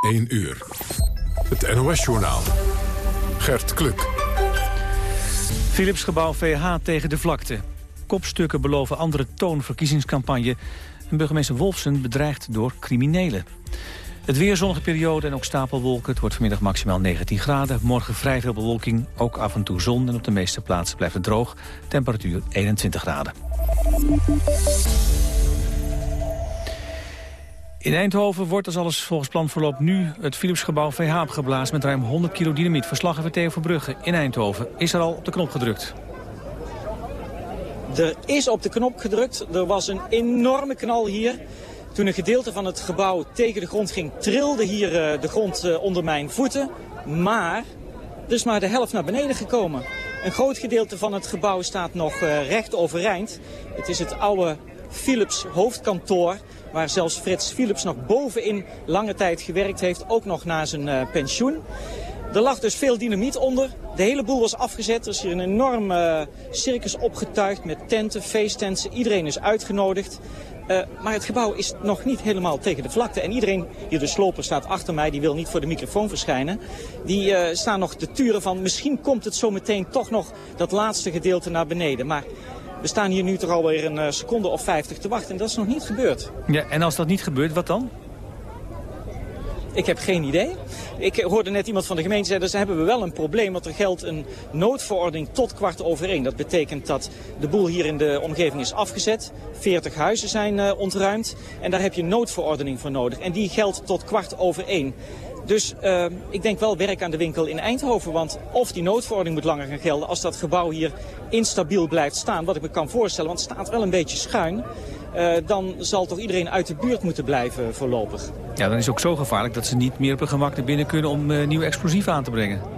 1 uur. Het NOS-journaal. Gert Kluk. Philipsgebouw VH tegen de vlakte. Kopstukken beloven andere toon verkiezingscampagne. En burgemeester Wolfsen bedreigd door criminelen. Het weer zonnige periode en ook stapelwolken. Het wordt vanmiddag maximaal 19 graden. Morgen vrij veel bewolking, ook af en toe zon. En op de meeste plaatsen blijft het droog. Temperatuur 21 graden. In Eindhoven wordt als alles volgens plan verloopt nu het Philipsgebouw VH opgeblazen met ruim 100 kilo dynamiet. Verslaggever Theo Verbrugge in Eindhoven is er al op de knop gedrukt. Er is op de knop gedrukt. Er was een enorme knal hier. Toen een gedeelte van het gebouw tegen de grond ging, trilde hier eh, de grond eh, onder mijn voeten. Maar er is maar de helft naar beneden gekomen. Een groot gedeelte van het gebouw staat nog uh, recht overeind. Het is het oude Philips hoofdkantoor. Waar zelfs Frits Philips nog bovenin lange tijd gewerkt heeft. Ook nog na zijn pensioen. Er lag dus veel dynamiet onder. De hele boel was afgezet. Er is hier een enorm circus opgetuigd met tenten, feesttenten. Iedereen is uitgenodigd. Uh, maar het gebouw is nog niet helemaal tegen de vlakte. En iedereen, hier de sloper staat achter mij, die wil niet voor de microfoon verschijnen. Die staan nog te turen van misschien komt het zo meteen toch nog dat laatste gedeelte naar beneden. Maar we staan hier nu toch alweer een uh, seconde of 50 te wachten en dat is nog niet gebeurd. Ja, en als dat niet gebeurt, wat dan? Ik heb geen idee. Ik hoorde net iemand van de gemeente zeggen, dus hebben we wel een probleem, want er geldt een noodverordening tot kwart over één. Dat betekent dat de boel hier in de omgeving is afgezet. 40 huizen zijn uh, ontruimd en daar heb je een noodverordening voor nodig. En die geldt tot kwart over één. Dus uh, ik denk wel werk aan de winkel in Eindhoven. Want of die noodverordening moet langer gaan gelden als dat gebouw hier instabiel blijft staan. Wat ik me kan voorstellen, want het staat wel een beetje schuin. Uh, dan zal toch iedereen uit de buurt moeten blijven voorlopig. Ja, dan is het ook zo gevaarlijk dat ze niet meer op hun gemak naar binnen kunnen om uh, nieuwe explosieven aan te brengen.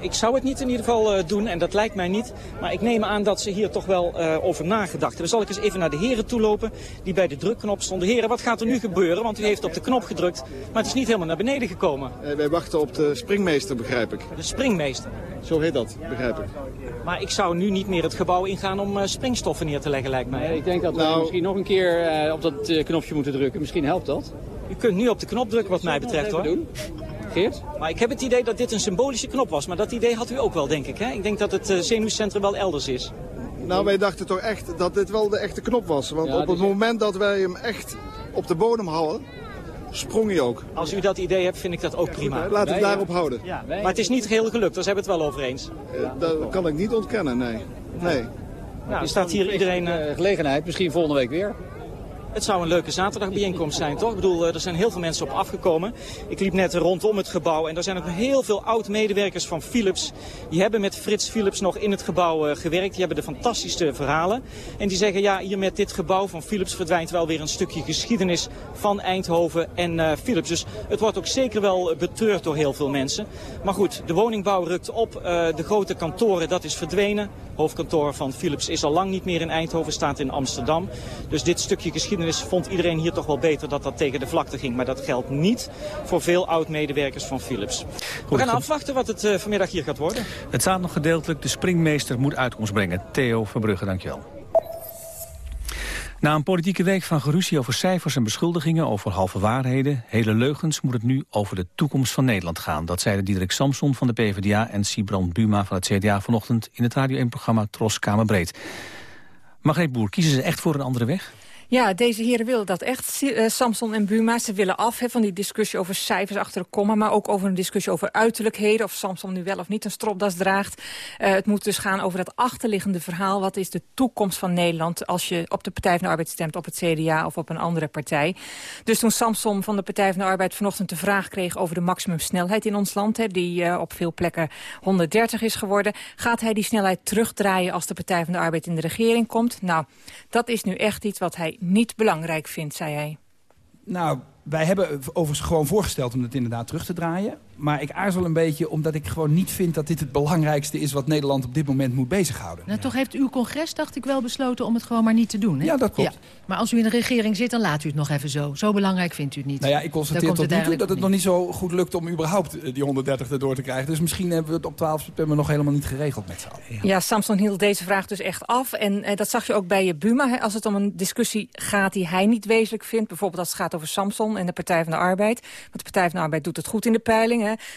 Ik zou het niet in ieder geval uh, doen en dat lijkt mij niet. Maar ik neem aan dat ze hier toch wel uh, over nagedacht hebben. Zal ik eens even naar de heren toe lopen die bij de drukknop stonden. Heren, wat gaat er nu gebeuren? Want u heeft op de knop gedrukt, maar het is niet helemaal naar beneden gekomen. Uh, wij wachten op de springmeester, begrijp ik. De springmeester? Zo heet dat, begrijp ik. Maar ik zou nu niet meer het gebouw ingaan om springstoffen neer te leggen, lijkt mij. Nee, ik denk dat we nou, misschien nog een keer op dat knopje moeten drukken. Misschien helpt dat. U kunt nu op de knop drukken wat mij betreft, hoor. Doen? Maar ik heb het idee dat dit een symbolische knop was. Maar dat idee had u ook wel, denk ik. Hè? Ik denk dat het uh, zenuwcentrum wel elders is. Nou, wij dachten toch echt dat dit wel de echte knop was. Want ja, op het moment dat wij hem echt op de bodem hadden, sprong hij ook. Als u dat idee hebt, vind ik dat ook prima. Goed, Laat het daarop houden. Ja, maar het is niet geheel gelukt, daar zijn we het wel over eens. Uh, dat kan ik niet ontkennen, nee. nee. Nou, er staat hier iedereen... Uh, gelegenheid, misschien volgende week weer. Het zou een leuke zaterdagbijeenkomst zijn, toch? Ik bedoel, er zijn heel veel mensen op afgekomen. Ik liep net rondom het gebouw en er zijn ook heel veel oud-medewerkers van Philips. Die hebben met Frits Philips nog in het gebouw uh, gewerkt. Die hebben de fantastische verhalen. En die zeggen, ja, hier met dit gebouw van Philips verdwijnt wel weer een stukje geschiedenis van Eindhoven en uh, Philips. Dus het wordt ook zeker wel betreurd door heel veel mensen. Maar goed, de woningbouw rukt op. De grote kantoren, dat is verdwenen. Hoofdkantoor van Philips is al lang niet meer in Eindhoven, staat in Amsterdam. Dus dit stukje geschiedenis vond iedereen hier toch wel beter dat dat tegen de vlakte ging. Maar dat geldt niet voor veel oud-medewerkers van Philips. We gaan afwachten wat het uh, vanmiddag hier gaat worden. Het staat nog gedeeltelijk. De springmeester moet uitkomst brengen. Theo Verbrugge, dankjewel. Na een politieke week van geruzie over cijfers en beschuldigingen over halve waarheden, hele leugens, moet het nu over de toekomst van Nederland gaan. Dat zeiden Diederik Samson van de PvdA en Sibrand Buma van het CDA vanochtend in het Radio 1-programma Tros Kamerbreed. Margreet Boer, kiezen ze echt voor een andere weg? Ja, deze heren willen dat echt, uh, Samson en Buma. Ze willen af van die discussie over cijfers achter de komma... maar ook over een discussie over uiterlijkheden... of Samson nu wel of niet een stropdas draagt. Uh, het moet dus gaan over dat achterliggende verhaal. Wat is de toekomst van Nederland als je op de Partij van de Arbeid stemt... op het CDA of op een andere partij? Dus toen Samson van de Partij van de Arbeid vanochtend de vraag kreeg... over de maximumsnelheid in ons land, die uh, op veel plekken 130 is geworden... gaat hij die snelheid terugdraaien als de Partij van de Arbeid in de regering komt? Nou, dat is nu echt iets wat hij niet belangrijk vindt, zei hij. Nou, wij hebben overigens gewoon voorgesteld om het inderdaad terug te draaien. Maar ik aarzel een beetje omdat ik gewoon niet vind dat dit het belangrijkste is... wat Nederland op dit moment moet bezighouden. Nou, toch heeft uw congres, dacht ik wel, besloten om het gewoon maar niet te doen. Hè? Ja, dat klopt. Ja. Maar als u in de regering zit, dan laat u het nog even zo. Zo belangrijk vindt u het niet. Nou ja, ik constateer tot nu toe dat het nog niet zo goed lukt... om überhaupt eh, die 130 erdoor te krijgen. Dus misschien hebben we het op 12 september nog helemaal niet geregeld met z'n allen. Ja. ja, Samson hield deze vraag dus echt af. En eh, dat zag je ook bij je Buma. Hè, als het om een discussie gaat die hij niet wezenlijk vindt... bijvoorbeeld als het gaat over Samson en de Partij van de Arbeid. Want de Partij van de Arbeid doet het goed in de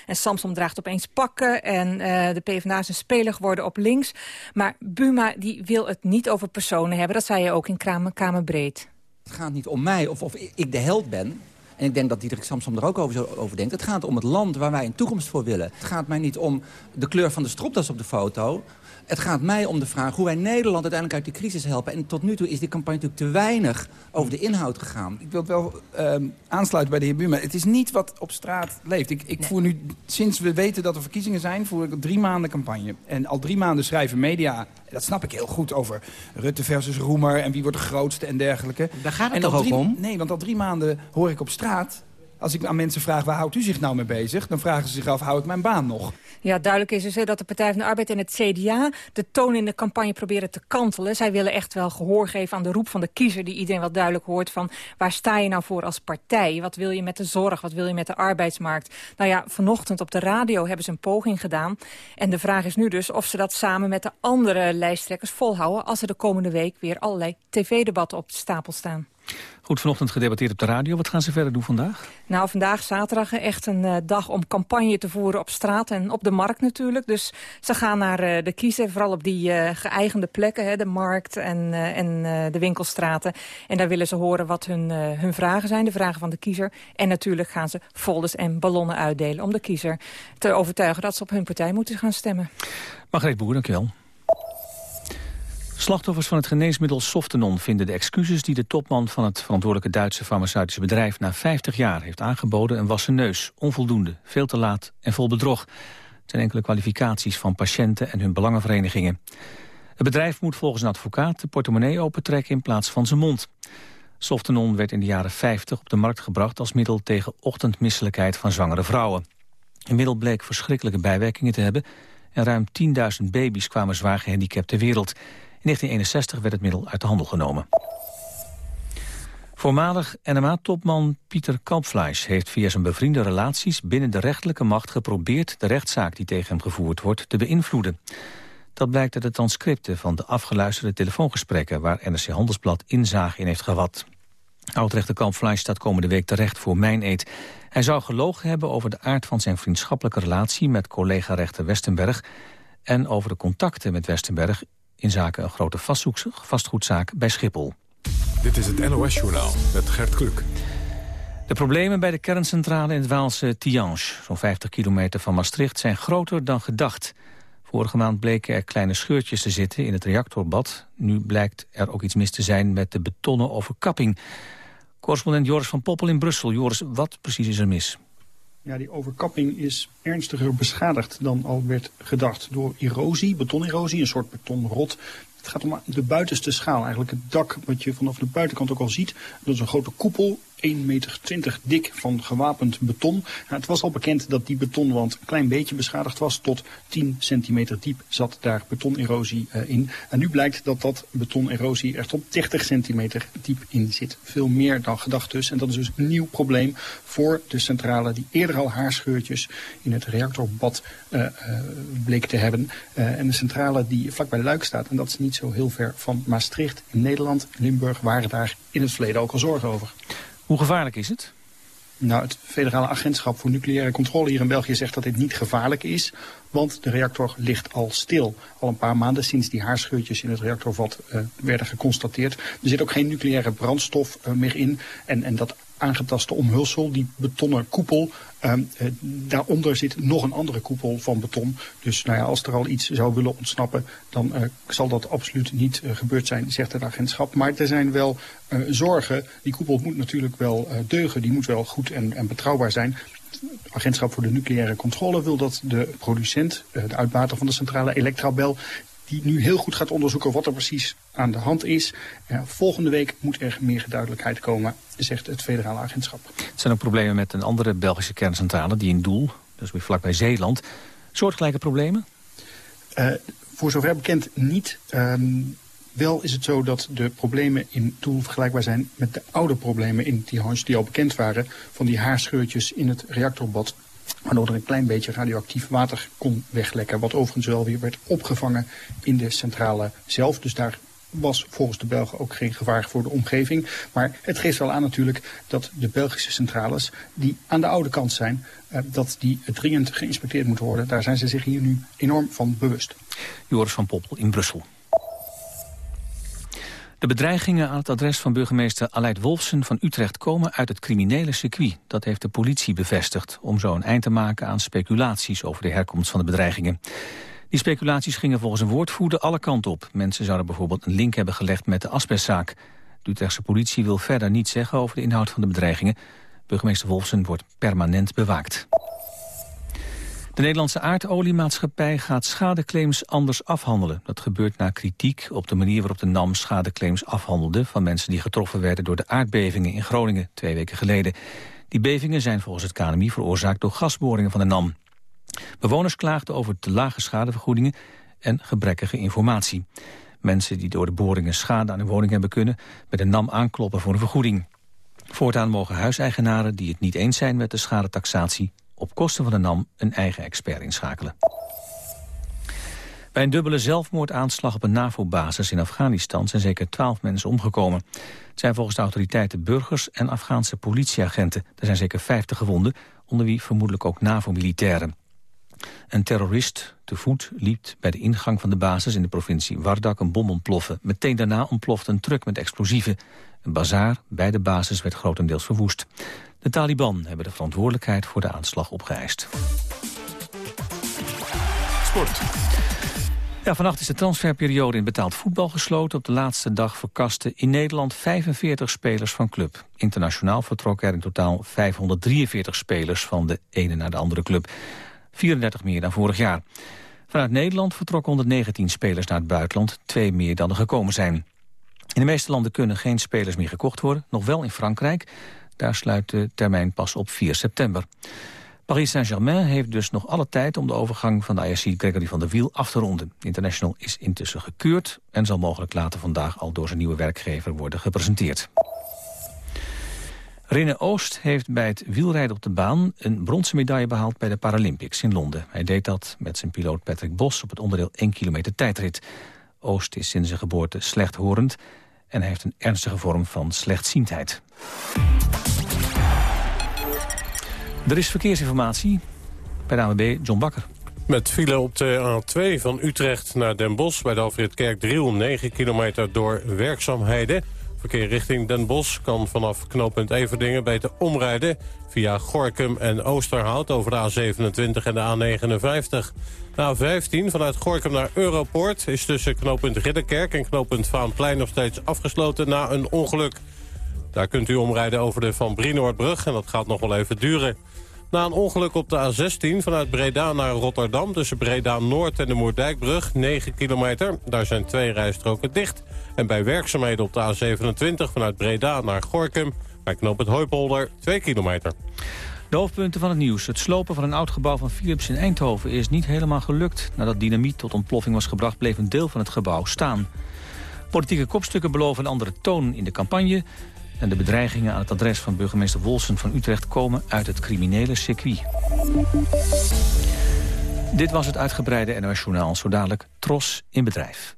En Samson draagt opeens pakken. En uh, de PvdA is een speler geworden op links. Maar Buma die wil het niet over personen hebben. Dat zei je ook in Kamer, Kamerbreed. Het gaat niet om mij of of ik de held ben. En ik denk dat Diederik Samsom er ook over, over denkt. Het gaat om het land waar wij een toekomst voor willen. Het gaat mij niet om de kleur van de stropdas op de foto. Het gaat mij om de vraag hoe wij Nederland uiteindelijk uit die crisis helpen. En tot nu toe is die campagne natuurlijk te weinig over de inhoud gegaan. Ik wil het wel uh, aansluiten bij de heer Buurman. Het is niet wat op straat leeft. Ik, ik voer nu, sinds we weten dat er verkiezingen zijn, voer ik drie maanden campagne. En al drie maanden schrijven media, dat snap ik heel goed, over Rutte versus Roemer... en wie wordt de grootste en dergelijke. Daar gaat het en toch ook om? Nee, want al drie maanden hoor ik op straat als ik aan mensen vraag, waar houdt u zich nou mee bezig? Dan vragen ze zich af, hou ik mijn baan nog? Ja, duidelijk is dus dat de Partij van de Arbeid en het CDA... de toon in de campagne proberen te kantelen. Zij willen echt wel gehoor geven aan de roep van de kiezer... die iedereen wel duidelijk hoort van... waar sta je nou voor als partij? Wat wil je met de zorg? Wat wil je met de arbeidsmarkt? Nou ja, vanochtend op de radio hebben ze een poging gedaan. En de vraag is nu dus of ze dat samen met de andere lijsttrekkers volhouden... als er de komende week weer allerlei tv-debatten op de stapel staan. Goed, vanochtend gedebatteerd op de radio. Wat gaan ze verder doen vandaag? Nou, vandaag zaterdag echt een uh, dag om campagne te voeren op straat en op de markt natuurlijk. Dus ze gaan naar uh, de kiezer, vooral op die uh, geëigende plekken, hè, de markt en, en de winkelstraten. En daar willen ze horen wat hun, hun vragen zijn, de vragen van de kiezer. En natuurlijk gaan ze folders en ballonnen uitdelen om de kiezer te overtuigen dat ze op hun partij moeten gaan stemmen. Margreet Boer, dankjewel. Slachtoffers van het geneesmiddel Softenon vinden de excuses die de topman van het verantwoordelijke Duitse farmaceutische bedrijf na 50 jaar heeft aangeboden een wassen neus, onvoldoende, veel te laat en vol bedrog. Het enkele kwalificaties van patiënten en hun belangenverenigingen. Het bedrijf moet volgens een advocaat de portemonnee opentrekken in plaats van zijn mond. Softenon werd in de jaren 50 op de markt gebracht als middel tegen ochtendmisselijkheid van zwangere vrouwen. Een middel bleek verschrikkelijke bijwerkingen te hebben en ruim 10.000 baby's kwamen zwaar gehandicapt ter wereld. In 1961 werd het middel uit de handel genomen. Voormalig NMA-topman Pieter Kampfleisch heeft via zijn bevriende relaties binnen de rechterlijke macht geprobeerd de rechtszaak die tegen hem gevoerd wordt te beïnvloeden. Dat blijkt uit de transcripten van de afgeluisterde telefoongesprekken waar NRC Handelsblad inzage in heeft gehad. Oudrechter Kampfleisch staat komende week terecht voor mijn eet. Hij zou gelogen hebben over de aard van zijn vriendschappelijke relatie met collega-rechter Westenberg en over de contacten met Westenberg in zaken een grote vastgoedzaak bij Schiphol. Dit is het NOS-journaal met Gert Kluk. De problemen bij de kerncentrale in het Waalse Tiange, zo'n 50 kilometer van Maastricht, zijn groter dan gedacht. Vorige maand bleken er kleine scheurtjes te zitten in het reactorbad. Nu blijkt er ook iets mis te zijn met de betonnen overkapping. Correspondent Joris van Poppel in Brussel. Joris, wat precies is er mis? Ja, die overkapping is ernstiger beschadigd dan al werd gedacht door erosie, betonerosie, een soort betonrot. Het gaat om de buitenste schaal, eigenlijk het dak wat je vanaf de buitenkant ook al ziet. Dat is een grote koepel 1,20 meter dik van gewapend beton. Het was al bekend dat die betonwand een klein beetje beschadigd was. Tot 10 centimeter diep zat daar betonerosie uh, in. En nu blijkt dat dat betonerosie er tot 30 centimeter diep in zit. Veel meer dan gedacht dus. En dat is dus een nieuw probleem voor de centrale die eerder al haarscheurtjes in het reactorbad uh, uh, bleek te hebben. en de centrale die vlakbij Luik staat. En dat is niet zo heel ver van Maastricht. In Nederland, Limburg waren daar in het verleden ook al zorgen over. Hoe gevaarlijk is het? Nou, het federale agentschap voor nucleaire controle hier in België zegt dat dit niet gevaarlijk is. Want de reactor ligt al stil. Al een paar maanden sinds die haarscheurtjes in het reactorvat uh, werden geconstateerd. Er zit ook geen nucleaire brandstof uh, meer in. En, en dat aangetaste omhulsel, die betonnen koepel. Um, uh, daaronder zit nog een andere koepel van beton. Dus nou ja, als er al iets zou willen ontsnappen, dan uh, zal dat absoluut niet uh, gebeurd zijn, zegt het agentschap. Maar er zijn wel zorgen. Die koepel moet natuurlijk wel deugen, die moet wel goed en, en betrouwbaar zijn. Het agentschap voor de nucleaire controle wil dat de producent, de uitbater van de centrale Electrabel, die nu heel goed gaat onderzoeken wat er precies aan de hand is. Uh, volgende week moet er meer duidelijkheid komen, zegt het federale agentschap. Er zijn ook problemen met een andere Belgische kerncentrale, die in Doel, dus weer vlakbij Zeeland. Soortgelijke problemen? Uh, voor zover bekend niet. Um, wel is het zo dat de problemen in Doel vergelijkbaar zijn met de oude problemen in Tihange die al bekend waren. Van die haarscheurtjes in het reactorbad waardoor er een klein beetje radioactief water kon weglekken. Wat overigens wel weer werd opgevangen in de centrale zelf. Dus daar was volgens de Belgen ook geen gevaar voor de omgeving. Maar het geeft wel aan natuurlijk dat de Belgische centrales die aan de oude kant zijn, uh, dat die dringend geïnspecteerd moeten worden. Daar zijn ze zich hier nu enorm van bewust. Joris van Poppel in Brussel. De bedreigingen aan het adres van burgemeester Aleid Wolfsen van Utrecht komen uit het criminele circuit. Dat heeft de politie bevestigd om zo een eind te maken aan speculaties over de herkomst van de bedreigingen. Die speculaties gingen volgens een woordvoerder alle kanten op. Mensen zouden bijvoorbeeld een link hebben gelegd met de asbestzaak. De Utrechtse politie wil verder niets zeggen over de inhoud van de bedreigingen. Burgemeester Wolfsen wordt permanent bewaakt. De Nederlandse aardoliemaatschappij gaat schadeclaims anders afhandelen. Dat gebeurt na kritiek op de manier waarop de NAM schadeclaims afhandelde... van mensen die getroffen werden door de aardbevingen in Groningen twee weken geleden. Die bevingen zijn volgens het KNMI veroorzaakt door gasboringen van de NAM. Bewoners klaagden over te lage schadevergoedingen en gebrekkige informatie. Mensen die door de boringen schade aan hun woning hebben kunnen... met de NAM aankloppen voor een vergoeding. Voortaan mogen huiseigenaren die het niet eens zijn met de schadetaxatie op kosten van de NAM een eigen expert inschakelen. Bij een dubbele zelfmoordaanslag op een NAVO-basis in Afghanistan zijn zeker twaalf mensen omgekomen. Het zijn volgens de autoriteiten burgers en Afghaanse politieagenten. Er zijn zeker vijftig gewonden, onder wie vermoedelijk ook NAVO-militairen. Een terrorist te voet liep bij de ingang van de basis in de provincie Wardak een bom ontploffen. Meteen daarna ontplofte een truck met explosieven. Een bazaar bij de basis werd grotendeels verwoest. De Taliban hebben de verantwoordelijkheid voor de aanslag opgeëist. Sport. Ja, vannacht is de transferperiode in betaald voetbal gesloten. Op de laatste dag verkasten in Nederland 45 spelers van club. Internationaal vertrokken er in totaal 543 spelers van de ene naar de andere club. 34 meer dan vorig jaar. Vanuit Nederland vertrokken 119 spelers naar het buitenland, twee meer dan er gekomen zijn. In de meeste landen kunnen geen spelers meer gekocht worden, nog wel in Frankrijk. Daar sluit de termijn pas op 4 september. Paris Saint-Germain heeft dus nog alle tijd om de overgang van de IRC Gregory van der Wiel af te ronden. De international is intussen gekeurd en zal mogelijk later vandaag al door zijn nieuwe werkgever worden gepresenteerd. Rinne Oost heeft bij het wielrijden op de baan een bronzen medaille behaald bij de Paralympics in Londen. Hij deed dat met zijn piloot Patrick Bos op het onderdeel 1 kilometer tijdrit. Oost is sinds zijn geboorte slechthorend en heeft een ernstige vorm van slechtziendheid. Er is verkeersinformatie bij de ANWB John Bakker. Met file op de A2 van Utrecht naar Den Bosch bij de Alfred Kerkdriel 9 kilometer door werkzaamheden. Verkeer richting Den Bosch kan vanaf knooppunt Everdingen beter omrijden... via Gorkum en Oosterhout over de A27 en de A59. De A15 vanuit Gorkum naar Europoort is tussen knooppunt Ridderkerk... en knooppunt Vaanplein nog steeds afgesloten na een ongeluk. Daar kunt u omrijden over de Van Brienoordbrug en dat gaat nog wel even duren. Na een ongeluk op de A16 vanuit Breda naar Rotterdam... tussen Breda-Noord en de Moerdijkbrug, 9 kilometer. Daar zijn twee rijstroken dicht. En bij werkzaamheden op de A27 vanuit Breda naar Gorkum... bij knoop het Hooipolder, 2 kilometer. De hoofdpunten van het nieuws. Het slopen van een oud gebouw van Philips in Eindhoven is niet helemaal gelukt. Nadat dynamiet tot ontploffing was gebracht bleef een deel van het gebouw staan. Politieke kopstukken beloven een andere toon in de campagne. En de bedreigingen aan het adres van burgemeester Wolsen van Utrecht komen uit het criminele circuit. Dit was het uitgebreide NOS Journaal, zo dadelijk Tros in bedrijf.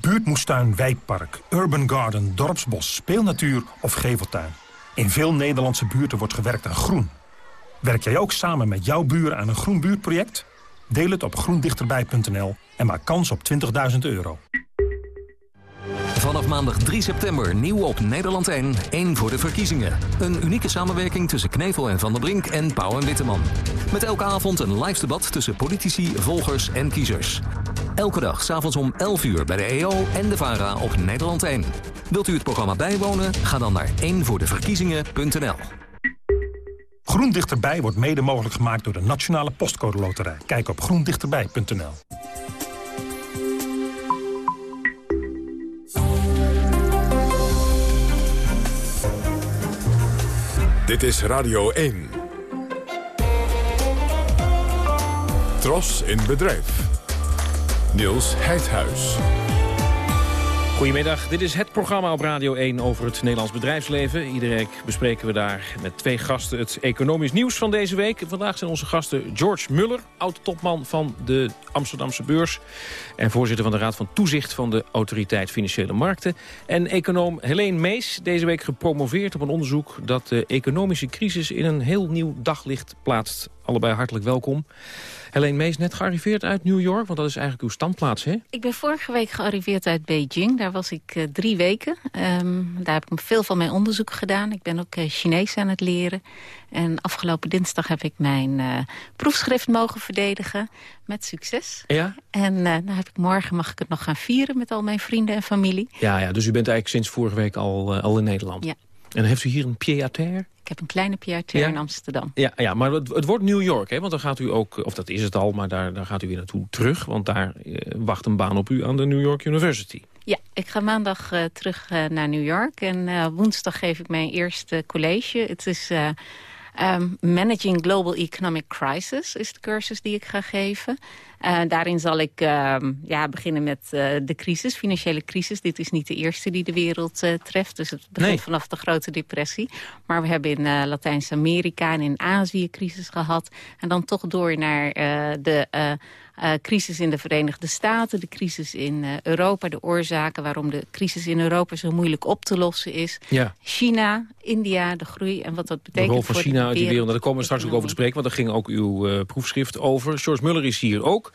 Buurtmoestuin, wijkpark, urban garden, dorpsbos, speelnatuur of geveltuin. In veel Nederlandse buurten wordt gewerkt aan groen. Werk jij ook samen met jouw buren aan een groen buurtproject? Deel het op groendichterbij.nl en maak kans op 20.000 euro. Vanaf maandag 3 september nieuw op Nederland 1, 1 voor de verkiezingen. Een unieke samenwerking tussen Knevel en Van der Brink en Pauw en Witteman. Met elke avond een live debat tussen politici, volgers en kiezers. Elke dag s'avonds om 11 uur bij de EO en de VARA op Nederland 1. Wilt u het programma bijwonen? Ga dan naar 1voordeverkiezingen.nl. Groen Dichterbij wordt mede mogelijk gemaakt door de Nationale Postcode Loterij. Kijk op groendichterbij.nl. Dit is Radio 1. Tros in bedrijf. Niels Heidhuis. Goedemiddag, dit is het programma op Radio 1 over het Nederlands bedrijfsleven. Iedere week bespreken we daar met twee gasten het economisch nieuws van deze week. Vandaag zijn onze gasten George Muller, oud-topman van de Amsterdamse beurs... en voorzitter van de Raad van Toezicht van de Autoriteit Financiële Markten... en econoom Helene Mees, deze week gepromoveerd op een onderzoek... dat de economische crisis in een heel nieuw daglicht plaatst. Allebei hartelijk welkom. Helene Mees, net gearriveerd uit New York, want dat is eigenlijk uw standplaats, hè? Ik ben vorige week gearriveerd uit Beijing. Daar was ik uh, drie weken. Um, daar heb ik veel van mijn onderzoek gedaan. Ik ben ook uh, Chinees aan het leren. En afgelopen dinsdag heb ik mijn uh, proefschrift mogen verdedigen. Met succes. Ja? En nou heb ik morgen mag ik het nog gaan vieren met al mijn vrienden en familie. Ja, ja dus u bent eigenlijk sinds vorige week al, al in Nederland? Ja. En heeft u hier een pied-à-terre? Ik heb een kleine pied-à-terre Ja? in Amsterdam. Ja, ja maar het, het wordt New York, hè? want dan gaat u ook, of dat is het al, maar daar, daar gaat u weer naartoe terug. Want daar eh, wacht een baan op u aan de New York University. Ja, ik ga maandag terug naar New York. En woensdag geef ik mijn eerste college. Het is um, Managing Global Economic Crisis, is de cursus die ik ga geven. Uh, daarin zal ik uh, ja, beginnen met uh, de crisis, financiële crisis. Dit is niet de eerste die de wereld treft. Dus het begint nee. vanaf de grote depressie. Maar we hebben in Latijns-Amerika en in Azië crisis gehad. En dan toch door naar de... Uh, crisis in de Verenigde Staten, de crisis in uh, Europa, de oorzaken waarom de crisis in Europa zo moeilijk op te lossen is. Ja. China, India, de groei en wat dat betekent De rol van voor China de uit die wereld, daar komen we straks ook over te spreken, want daar ging ook uw uh, proefschrift over. George Muller is hier ook.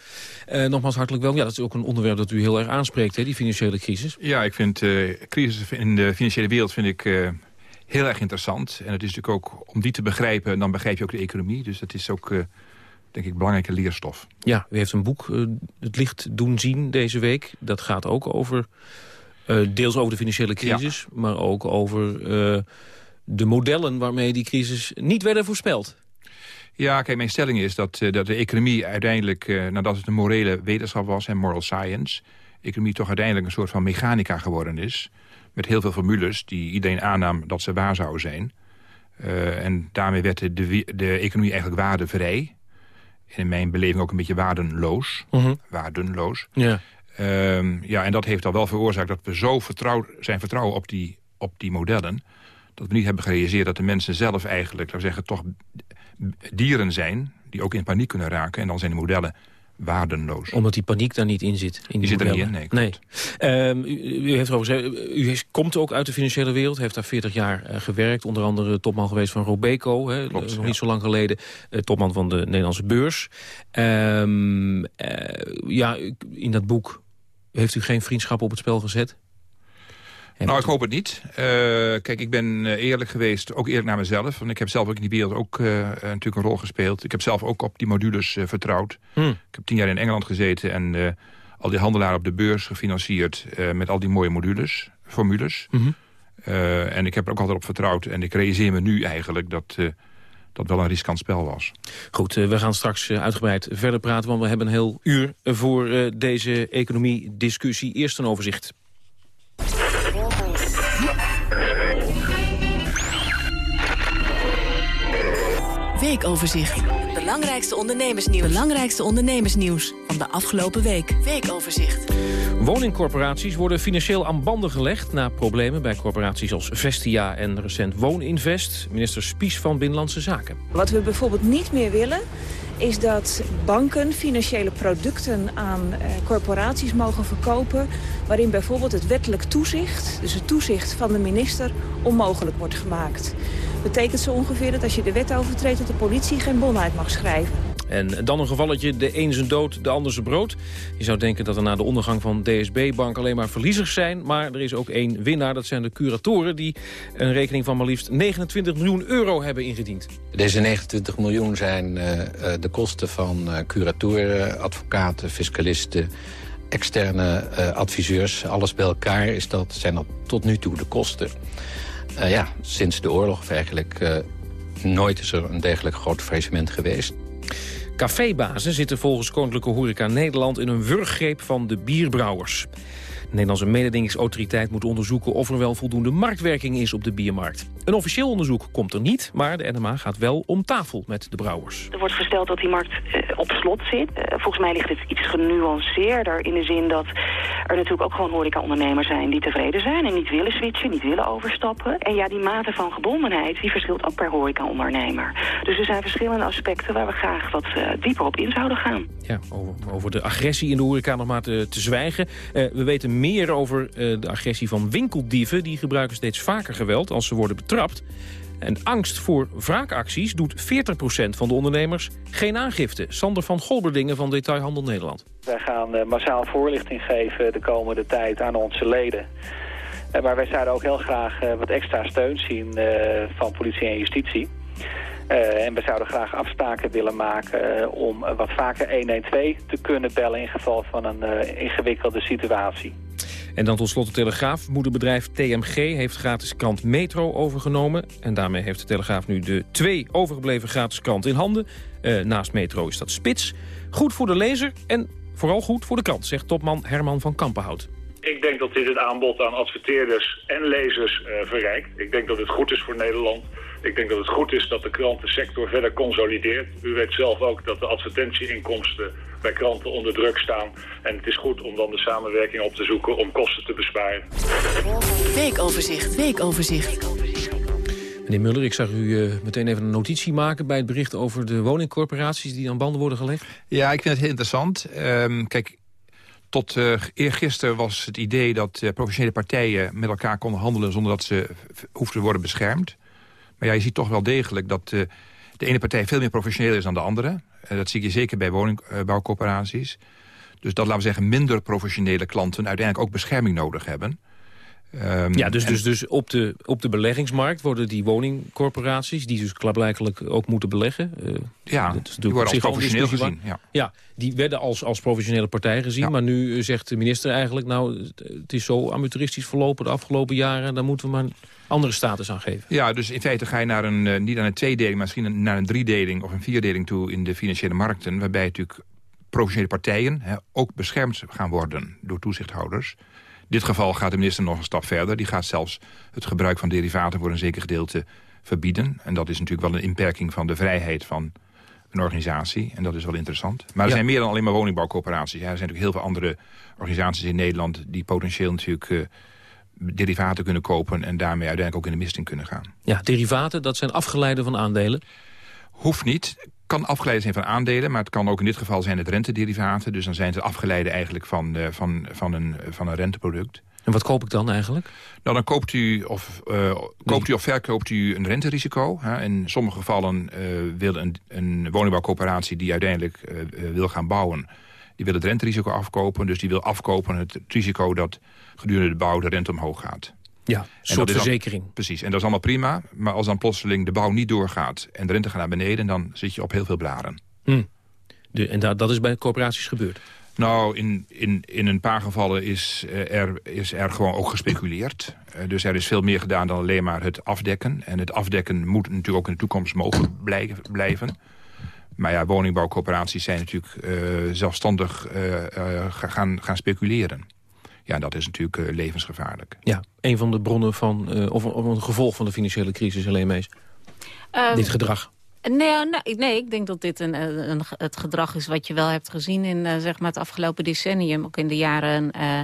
Nogmaals hartelijk welkom. Ja, dat is ook een onderwerp dat u heel erg aanspreekt, hè, die financiële crisis. Ja, ik vind uh, crisis in de financiële wereld vind ik heel erg interessant. En het is natuurlijk ook, om die te begrijpen, dan begrijp je ook de economie. Dus dat is ook denk ik, belangrijke leerstof. Ja, u heeft een boek, uh, Het Licht doen zien, deze week. Dat gaat ook over, uh, deels over de financiële crisis... Ja. maar ook over uh, de modellen waarmee die crisis niet werden voorspeld. Ja, kijk, mijn stelling is dat, dat de economie uiteindelijk... nadat het een morele wetenschap was en moral science... economie toch uiteindelijk een soort van mechanica geworden is... met heel veel formules die iedereen aannam dat ze waar zouden zijn... en daarmee werd de, de, de economie eigenlijk waardevrij in mijn beleving ook een beetje waardenloos. Uh -huh. Waardenloos. Ja. Um, ja, en dat heeft al wel veroorzaakt dat we zo vertrouw, zijn vertrouwen op die, op die modellen... dat we niet hebben gerealiseerd dat de mensen zelf eigenlijk, laten we zeggen, toch dieren zijn... die ook in paniek kunnen raken. En dan zijn de modellen waardenloos. Omdat die paniek daar niet in zit. In die, die zit er niet in, nee. nee. Um, u, u, heeft gezegd, u komt ook uit de financiële wereld, heeft daar 40 jaar uh, gewerkt. Onder andere topman geweest van Robeco, hè, Klopt, nog ja. niet zo lang geleden. Uh, topman van de Nederlandse beurs. Um, uh, ja, in dat boek heeft u geen vriendschap op het spel gezet? En nou, ik hoop het niet. Uh, kijk, ik ben uh, eerlijk geweest, ook eerlijk naar mezelf. Want ik heb zelf ook in die wereld ook uh, natuurlijk een rol gespeeld. Ik heb zelf ook op die modules vertrouwd. Hmm. Ik heb tien jaar in Engeland gezeten en al die handelaren op de beurs gefinancierd... met al die mooie modules, formules. Mm -hmm. en ik heb er ook altijd op vertrouwd. En ik realiseer me nu eigenlijk dat dat wel een riskant spel was. Goed, we gaan straks uitgebreid verder praten... want we hebben een heel uur voor deze economie-discussie. Eerst een overzicht. Weekoverzicht. Het belangrijkste ondernemersnieuws. Belangrijkste ondernemersnieuws van de afgelopen week. Weekoverzicht. Woningcorporaties worden financieel aan banden gelegd... na problemen bij corporaties als Vestia en recent Wooninvest. Minister Spies van Binnenlandse Zaken. Wat we bijvoorbeeld niet meer willen is dat banken financiële producten aan uh, corporaties mogen verkopen... waarin bijvoorbeeld het wettelijk toezicht, dus het toezicht van de minister, onmogelijk wordt gemaakt. Betekent zo ongeveer dat als je de wet overtreedt... dat de politie geen bon uit mag schrijven. En dan een gevalletje, de een zijn dood, de ander zijn brood. Je zou denken dat er na de ondergang van DSB-bank alleen maar verliezers zijn. Maar er is ook één winnaar, dat zijn de curatoren... die een rekening van maar liefst 29 miljoen euro hebben ingediend. Deze 29 miljoen zijn uh, de kosten van uh, curatoren, advocaten, fiscalisten externe adviseurs. Alles bij elkaar is dat, zijn dat tot nu toe de kosten. Ja, sinds de oorlog of eigenlijk nooit is er een degelijk groot faillissement geweest. Cafébazen zitten volgens Koninklijke Horeca Nederland in een wurggreep van de bierbrouwers. Nederlandse mededingingsautoriteit moet onderzoeken of er wel voldoende marktwerking is op de biermarkt. Een officieel onderzoek komt er niet, maar de NMA gaat wel om tafel met de brouwers. Er wordt gesteld dat die markt eh, op slot zit. Eh, volgens mij ligt het iets genuanceerder in de zin dat er natuurlijk ook gewoon horecaondernemers zijn die tevreden zijn en niet willen switchen, niet willen overstappen. En ja, die mate van gebondenheid die verschilt ook per horecaondernemer. Dus er zijn verschillende aspecten waar we graag wat uh, dieper op in zouden gaan. Ja, over, over, de agressie in de horeca nog maar te, te zwijgen. We weten meer over uh, de agressie van winkeldieven. Die gebruiken steeds vaker geweld als ze worden betrapt. En angst voor wraakacties doet 40% van de ondernemers geen aangifte. Sander van Golberdingen van Detailhandel Nederland. Wij gaan uh, massaal voorlichting geven de komende tijd aan onze leden. Uh, maar wij zouden ook heel graag wat extra steun zien van politie en justitie. Uh, en we zouden graag afspraken willen maken uh, om wat vaker 112 te kunnen bellen in geval van een ingewikkelde situatie. En dan tot slot de Telegraaf. Moederbedrijf TMG heeft gratis krant Metro overgenomen. En daarmee heeft de Telegraaf nu de twee overgebleven gratis kranten in handen. naast Metro is dat Spits. Goed voor de lezer en vooral goed voor de krant, zegt topman Herman van Kampenhout. Ik denk dat dit het aanbod aan adverteerders en lezers verrijkt. Ik denk dat het goed is voor Nederland. Ik denk dat het goed is dat de krantensector verder consolideert. U weet zelf ook dat de advertentieinkomsten bij kranten onder druk staan. En het is goed om dan de samenwerking op te zoeken om kosten te besparen. Weekoverzicht, weekoverzicht. Meneer Muller, ik zag u uh, meteen even een notitie maken... bij het bericht over de woningcorporaties die aan banden worden gelegd. Ja, ik vind het heel interessant. Um, kijk, tot uh, eergisteren was het idee dat uh, professionele partijen met elkaar konden handelen... zonder dat ze hoefden te worden beschermd. Maar ja, je ziet toch wel degelijk dat uh, de ene partij veel meer professioneel is dan de andere. Dat zie je zeker bij woningbouwcoöperaties. Dus dat, laten we zeggen, minder professionele klanten uiteindelijk ook bescherming nodig hebben. Um, ja, dus, dus, dus op, de, op de beleggingsmarkt worden die woningcorporaties... die dus klaarblijkelijk ook moeten beleggen... Uh, ja, dat die worden als professioneel gezien. Ja. ja, die werden als, als professionele partij gezien. Ja. Maar nu zegt de minister eigenlijk... nou, het is zo amateuristisch verlopen de afgelopen jaren... daar moeten we maar andere status aan geven. Ja, dus in feite ga je naar een, uh, niet aan een tweedeling... maar misschien naar een driedeling of een vierdeling toe in de financiële markten... waarbij natuurlijk professionele partijen hè, ook beschermd gaan worden door toezichthouders. In dit geval gaat de minister nog een stap verder. Die gaat zelfs het gebruik van derivaten voor een zeker gedeelte verbieden. En dat is natuurlijk wel een inperking van de vrijheid van een organisatie. En dat is wel interessant. Maar er ja. zijn meer dan alleen maar woningbouwcoöperaties. Ja, er zijn natuurlijk heel veel andere organisaties in Nederland... die potentieel natuurlijk uh, derivaten kunnen kopen... en daarmee uiteindelijk ook in de mist in kunnen gaan. Ja, derivaten, dat zijn afgeleiden van aandelen? Hoeft niet. Kan afgeleid zijn van aandelen, maar het kan ook in dit geval zijn het rentederivaten. Dus dan zijn ze afgeleiden eigenlijk van, uh, van, van, een, van een renteproduct. En wat koop ik dan eigenlijk? Nou, dan koopt u of, uh, koopt u of verkoopt u een renterisico. Hè. In sommige gevallen uh, wil een, een woningbouwcoöperatie die uiteindelijk wil gaan bouwen... die wil het renterisico afkopen. Dus die wil afkopen het risico dat gedurende de bouw de rente omhoog gaat. Ja, een soort verzekering. Precies, en dat is allemaal prima. Maar als dan plotseling de bouw niet doorgaat en de rente gaat naar beneden... dan zit je op heel veel blaren. Hm. De, en dat, dat is bij corporaties gebeurd? Nou, in, in, in een paar gevallen is er, is er gewoon ook gespeculeerd. Uh, dus er is veel meer gedaan dan alleen maar het afdekken. En het afdekken moet natuurlijk ook in de toekomst mogen blijven. Maar ja, woningbouwcoöperaties zijn natuurlijk uh, zelfstandig uh, gaan, gaan speculeren. Ja, dat is natuurlijk uh, levensgevaarlijk. Ja, een van de bronnen van, uh, of, of, een gevolg van de financiële crisis alleen mees. Um, dit gedrag. Nee, nee, nee, ik denk dat dit een, een, het gedrag is wat je wel hebt gezien in uh, zeg maar het afgelopen decennium. Ook in de jaren uh,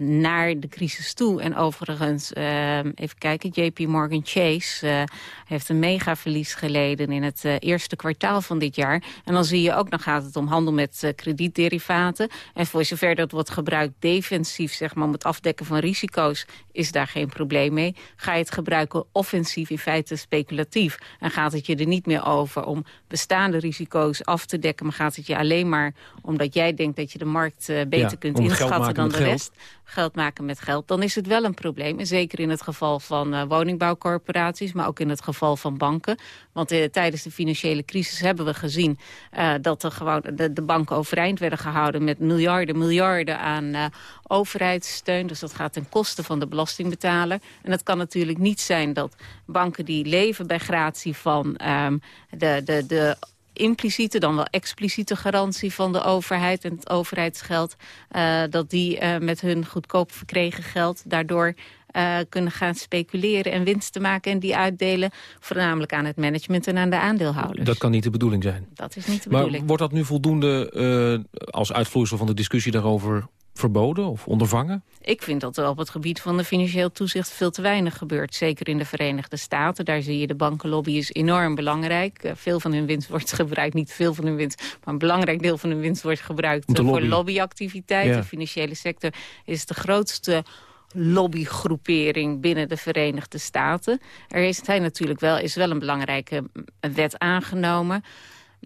naar de crisis toe. En overigens, uh, even kijken, JP Morgan Chase uh, heeft een megaverlies geleden in het eerste kwartaal van dit jaar. En dan zie je ook, dan gaat het om handel met kredietderivaten. En voor zover dat wordt gebruikt defensief, zeg maar, om het afdekken van risico's, is daar geen probleem mee. Ga je het gebruiken offensief, in feite speculatief. En gaat het je er niet meer over om bestaande risico's af te dekken, maar gaat het je alleen maar omdat jij denkt dat je de markt beter ja, kunt inschatten dan geld. rest geld maken met geld, dan is het wel een probleem. En zeker in het geval van uh, woningbouwcorporaties, maar ook in het geval van banken. Want uh, tijdens de financiële crisis hebben we gezien uh, dat er gewoon de, banken overeind werden gehouden met miljarden, miljarden aan overheidssteun. Dus dat gaat ten koste van de belastingbetaler. En het kan natuurlijk niet zijn dat banken die leven bij gratie van um, de, de, de impliciete, dan wel expliciete garantie van de overheid en het overheidsgeld, uh, dat die uh, met hun goedkoop verkregen geld daardoor uh, kunnen gaan speculeren en winst te maken en die uitdelen voornamelijk aan het management en aan de aandeelhouders. Dat kan niet de bedoeling zijn. Dat is niet de maar bedoeling. wordt dat nu voldoende als uitvloeisel van de discussie daarover verboden of ondervangen? Ik vind dat er op het gebied van de financieel toezicht veel te weinig gebeurt. Zeker in de Verenigde Staten. Daar zie je de bankenlobby is enorm belangrijk. Uh, veel van hun winst wordt gebruikt, niet veel van hun winst... maar een belangrijk deel van hun winst wordt gebruikt lobby. voor lobbyactiviteiten. Ja. De financiële sector is de grootste lobbygroepering binnen de Verenigde Staten. Er is, zijn natuurlijk wel, is wel een belangrijke wet aangenomen...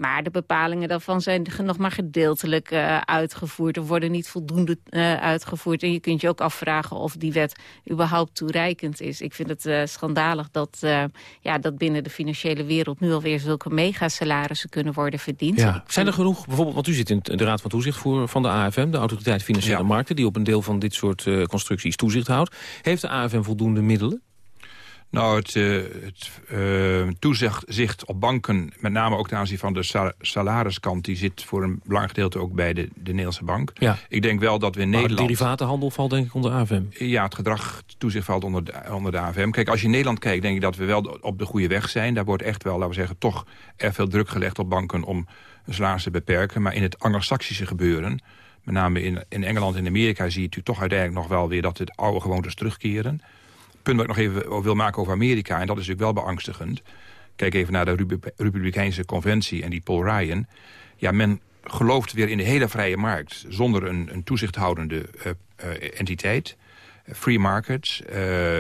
Maar de bepalingen daarvan zijn nog maar gedeeltelijk uh, uitgevoerd. Er worden niet voldoende uh, uitgevoerd. En je kunt je ook afvragen of die wet überhaupt toereikend is. Ik vind het uh, schandalig dat, ja, dat binnen de financiële wereld... nu alweer zulke megasalarissen kunnen worden verdiend. Ja. Zijn er genoeg, bijvoorbeeld, want u zit in de Raad van Toezicht voor, van de AFM... de Autoriteit Financiële ja. Markten, die op een deel van dit soort constructies toezicht houdt. Heeft de AFM voldoende middelen? Nou, het, uh, het uh, toezicht op banken, met name ook ten aanzien van de sal salariskant... die zit voor een belangrijk gedeelte ook bij de, de Nederlandse bank. Ja. Ik denk wel dat we in maar Nederland... de derivatenhandel valt denk ik onder AFM. Ja, het gedrag toezicht valt onder de, onder de AFM. Kijk, als je in Nederland kijkt, denk ik dat we wel op de goede weg zijn. Daar wordt echt wel, laten we zeggen, toch erg veel druk gelegd op banken... om salaris te beperken. Maar in het anglo-saxische gebeuren... met name in, in Engeland en Amerika zie je natuurlijk toch uiteindelijk nog wel weer... dat het oude gewoontes terugkeren punt wat ik nog even wil maken over Amerika... en dat is natuurlijk wel beangstigend. Kijk even naar de Republikeinse Conventie en die Paul Ryan. Ja, men gelooft weer in de hele vrije markt... zonder een, een toezichthoudende uh, uh, entiteit. Free markets. Uh,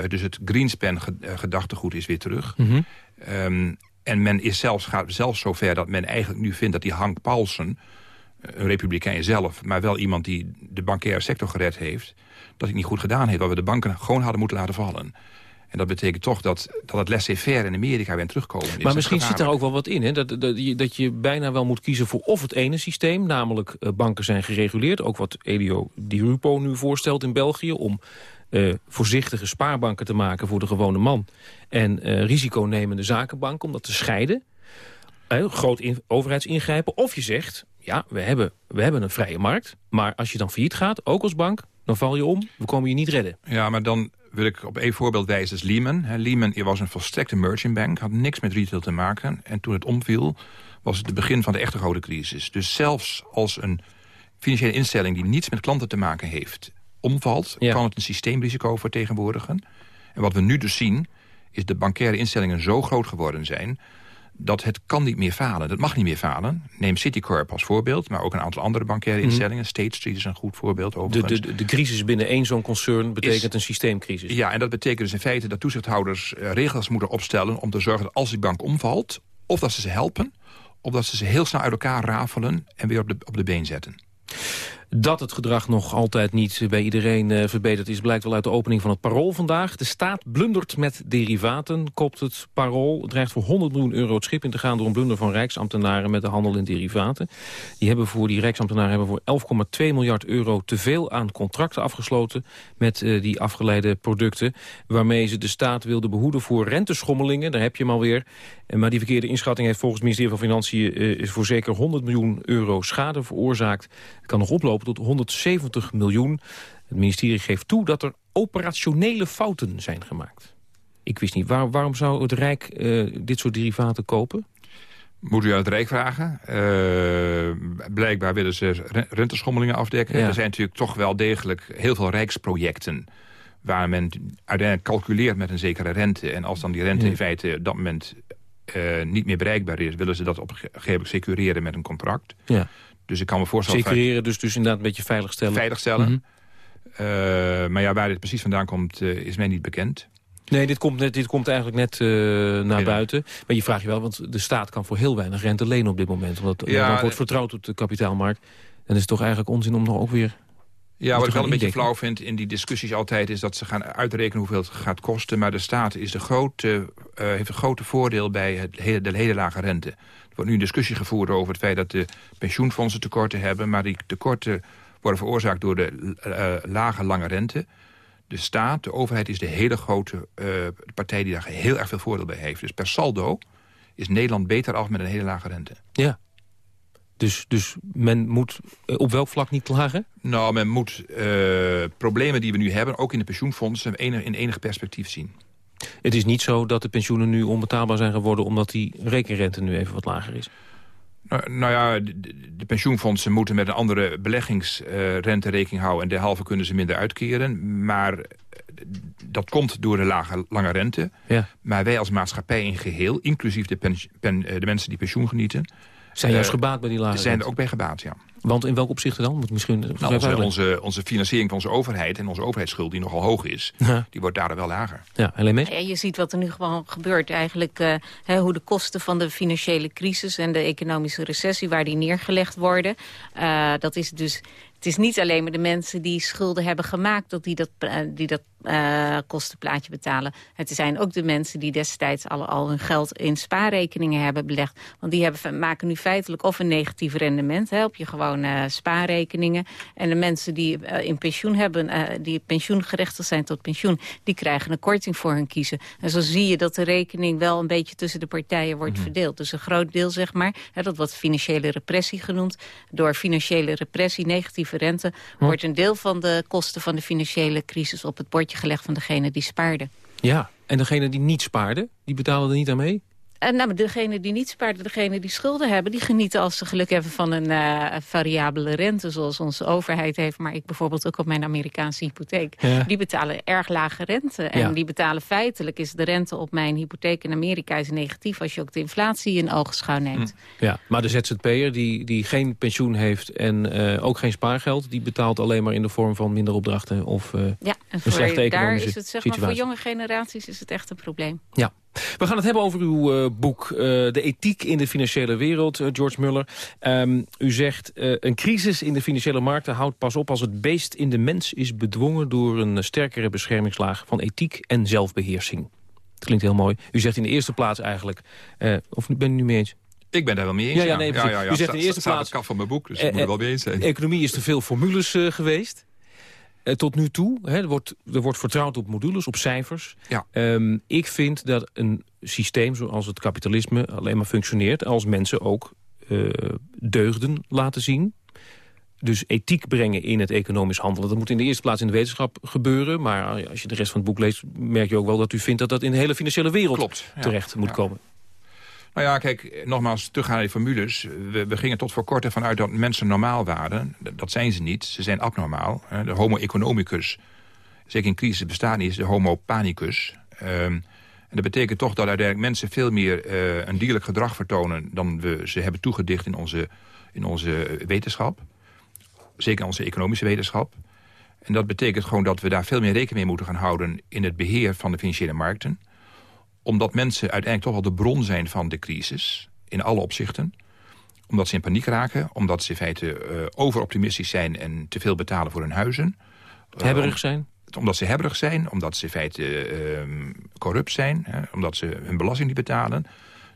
dus het Greenspan-gedachtegoed is weer terug. Mhm. Mm -hmm. um, en men is zelfs, gaat zelfs zover dat men eigenlijk nu vindt... dat die Hank Paulson, een republikein zelf... maar wel iemand die de bankaire sector gered heeft dat hij niet goed gedaan heeft. Dat we de banken gewoon hadden moeten laten vallen. En dat betekent toch dat, dat het laissez-faire in Amerika weer terugkomen is. Maar misschien zit daar ook wel wat in. Hè? Dat, dat, je, dat je bijna wel moet kiezen voor of het ene systeem... namelijk uh, banken zijn gereguleerd. Ook wat Elio Di Rupo nu voorstelt in België... om uh, voorzichtige spaarbanken te maken voor de gewone man. En uh, risiconemende zakenbanken om dat te scheiden. groot in, overheidsingrijpen. Of je zegt, ja, we hebben, we hebben een vrije markt. Maar als je dan failliet gaat, ook als bank dan val je om, we komen je niet redden. Ja, maar dan wil ik op één voorbeeld wijzen, is Lehman. He, Lehman was een volstrekte merchant bank, had niks met retail te maken. En toen het omviel, was het het begin van de echte grote crisis. Dus zelfs als een financiële instelling die niets met klanten te maken heeft... omvalt, ja. kan het een systeemrisico vertegenwoordigen. En wat we nu dus zien, is dat bankaire instellingen zo groot geworden zijn dat het kan niet meer falen. Dat mag niet meer falen. Neem Citicorp als voorbeeld, maar ook een aantal andere bankaire instellingen. Mm -hmm. State Street is een goed voorbeeld overigens. De, de, de crisis binnen één zo'n concern betekent is, een systeemcrisis. Ja, en dat betekent dus in feite dat toezichthouders uh, regels moeten opstellen... om te zorgen dat als die bank omvalt, of dat ze ze helpen... of dat ze ze heel snel uit elkaar rafelen en weer op de, op de been zetten. Dat het gedrag nog altijd niet bij iedereen uh, verbeterd is... blijkt wel uit de opening van het Parool vandaag. De staat blundert met derivaten, kopt het Parool. Dreigt voor 100 miljoen euro het schip in te gaan... door een blunder van rijksambtenaren met de handel in derivaten. Die, hebben voor, die rijksambtenaren hebben voor 11,2 miljard euro... te veel aan contracten afgesloten met uh, die afgeleide producten... waarmee ze de staat wilden behoeden voor renteschommelingen. Daar heb je hem alweer. Maar die verkeerde inschatting heeft volgens het ministerie van Financiën... Uh, voor zeker 100 miljoen euro schade veroorzaakt. Het kan nog oplopen tot 170 miljoen. Het ministerie geeft toe dat er operationele fouten zijn gemaakt. Ik wist niet, waar, waarom zou het Rijk uh, dit soort derivaten kopen? Moet u aan het Rijk vragen. Uh, blijkbaar willen ze renteschommelingen afdekken. Ja. Er zijn natuurlijk toch wel degelijk heel veel Rijksprojecten... waar men uiteindelijk calculeert met een zekere rente. En als dan die rente ja. in feite op dat moment uh, niet meer bereikbaar is... willen ze dat op een gegeven moment secureren met een contract. Ja. Dus ik kan me voorstellen... Secureren, dus, dus inderdaad een beetje veilig stellen. Veilig stellen. Mm -hmm. uh, maar ja, waar dit precies vandaan komt, uh, is mij niet bekend. Nee, dit komt, net, dit komt eigenlijk net uh, naar ja. buiten. Maar je vraagt je wel, want de staat kan voor heel weinig rente lenen op dit moment. Omdat ja, dan wordt vertrouwd op de kapitaalmarkt. Dan is het toch eigenlijk onzin om nog ook weer... Ja, wat ik wel een beetje flauw vind in die discussies altijd... is dat ze gaan uitrekenen hoeveel het gaat kosten. Maar de staat is de grote, heeft een grote voordeel bij het hele, de hele lage rente. Er wordt nu een discussie gevoerd over het feit dat de pensioenfondsen tekorten hebben. Maar die tekorten worden veroorzaakt door de uh, lage lange rente. De staat, de overheid, is de hele grote uh, partij die daar heel erg veel voordeel bij heeft. Dus per saldo is Nederland beter af met een hele lage rente. Ja. Dus, dus men moet eh, op welk vlak niet klagen? Nou, men moet uh, problemen die we nu hebben, ook in de pensioenfondsen, enig, in enig perspectief zien. Het is niet zo dat de pensioenen nu onbetaalbaar zijn geworden... omdat die rekenrente nu even wat lager is? Nou, nou ja, de, de, pensioenfondsen moeten met een andere beleggingsrente uh, rekening houden... en derhalve kunnen ze minder uitkeren. Maar dat komt door de lage, lange rente. Ja. Maar wij als maatschappij in geheel, inclusief de, pen, pen, de mensen die pensioen genieten... Zijn juist gebaat bij die lage Zijn er ook bij gebaat, ja. Want in welk opzicht dan? Moet misschien nou, onze, onze, onze, financiering van onze overheid en onze overheidsschuld die nogal hoog is, ja. die wordt daardoor wel lager. Ja, alleen mee? Ja, je ziet wat er nu gewoon gebeurt. Eigenlijk uh, hè, hoe de kosten van de financiële crisis en de economische recessie, waar die neergelegd worden. Uh, dat is dus het is niet alleen maar de mensen die schulden hebben gemaakt... dat die dat, die dat uh, kostenplaatje betalen. Het zijn ook de mensen die destijds al, al hun geld in spaarrekeningen hebben belegd. Want die hebben, maken nu feitelijk of een negatief rendement hè, op je gewoon uh, spaarrekeningen. En de mensen die uh, in pensioen hebben, die pensioengerechtigd zijn tot pensioen... die krijgen een korting voor hun kiezen. En zo zie je dat de rekening wel een beetje tussen de partijen wordt Mhm. verdeeld. Dus een groot deel, zeg maar, hè, dat wordt financiële repressie genoemd. Door financiële repressie, negatieve rente... wordt een deel van de kosten van de financiële crisis op het bordje gelegd van degene die spaarden. Ja, en degene die niet spaarden, die betalen er niet aan mee? En nou, degene die niet spaarden, degene die schulden hebben... die genieten als ze geluk hebben van een uh, variabele rente... zoals onze overheid heeft, maar ik bijvoorbeeld ook op mijn Amerikaanse hypotheek. Ja. Die betalen erg lage rente. En Ja. die betalen feitelijk, is de rente op mijn hypotheek in Amerika is negatief... als je ook de inflatie in ogenschouw neemt. Ja, maar de ZZP'er die, die geen pensioen heeft en eh, ook geen spaargeld... die betaalt alleen maar in de vorm van minder opdrachten of eh, Ja, en een slechte daar is het zeg maar, voor jonge generaties is het echt een probleem. Ja. We gaan het hebben over uw eh, boek, eh, De ethiek in de financiële wereld, eh, George Muller. Ehm, u zegt, een crisis in de financiële markten houdt pas op als het beest in de mens is bedwongen door een sterkere beschermingslaag van ethiek en zelfbeheersing. Dat klinkt heel mooi. U zegt in de eerste plaats eigenlijk, of ben u nu mee eens? Ik ben daar wel mee eens. Ja, ja, nee, ja, precies. ja, ja. U zegt in de eerste plaats- op het kaf van mijn boek, dus ik moet er wel mee eens zijn. Economie is te veel formules eh, geweest. Eh, tot nu toe. Hè, er, wordt, er wordt vertrouwd op modules, op cijfers. Ja. Ehm, ik vind dat een systeem zoals het kapitalisme alleen maar functioneert... als mensen ook eh, deugden laten zien. Dus ethiek brengen in het economisch handelen. Dat moet in de eerste plaats in de wetenschap gebeuren. Maar als je de rest van het boek leest, merk je ook wel dat u vindt... dat dat in de hele financiële wereld Klopt, ja. terecht moet Ja. komen. Nou ja, kijk, nogmaals, terug naar die formules. We, gingen tot voor kort ervan uit dat mensen normaal waren. Dat zijn ze niet. Ze zijn abnormaal. De homo economicus, zeker in crisis bestaat niet, is de homo panicus. Ehm, en dat betekent toch dat uiteindelijk mensen veel meer eh, een dierlijk gedrag vertonen... dan we ze hebben toegedicht in onze, in onze wetenschap. Zeker onze economische wetenschap. En dat betekent gewoon dat we daar veel meer rekening mee moeten gaan houden... in het beheer van de financiële markten omdat mensen uiteindelijk toch wel de bron zijn van de crisis. In alle opzichten. Omdat ze in paniek raken. Omdat ze in feite eh, overoptimistisch zijn en te veel betalen voor hun huizen. Eh, Hebberig zijn? Omdat ze hebberig zijn. Omdat ze in feite eh, corrupt zijn. Hè, omdat ze hun belasting niet betalen.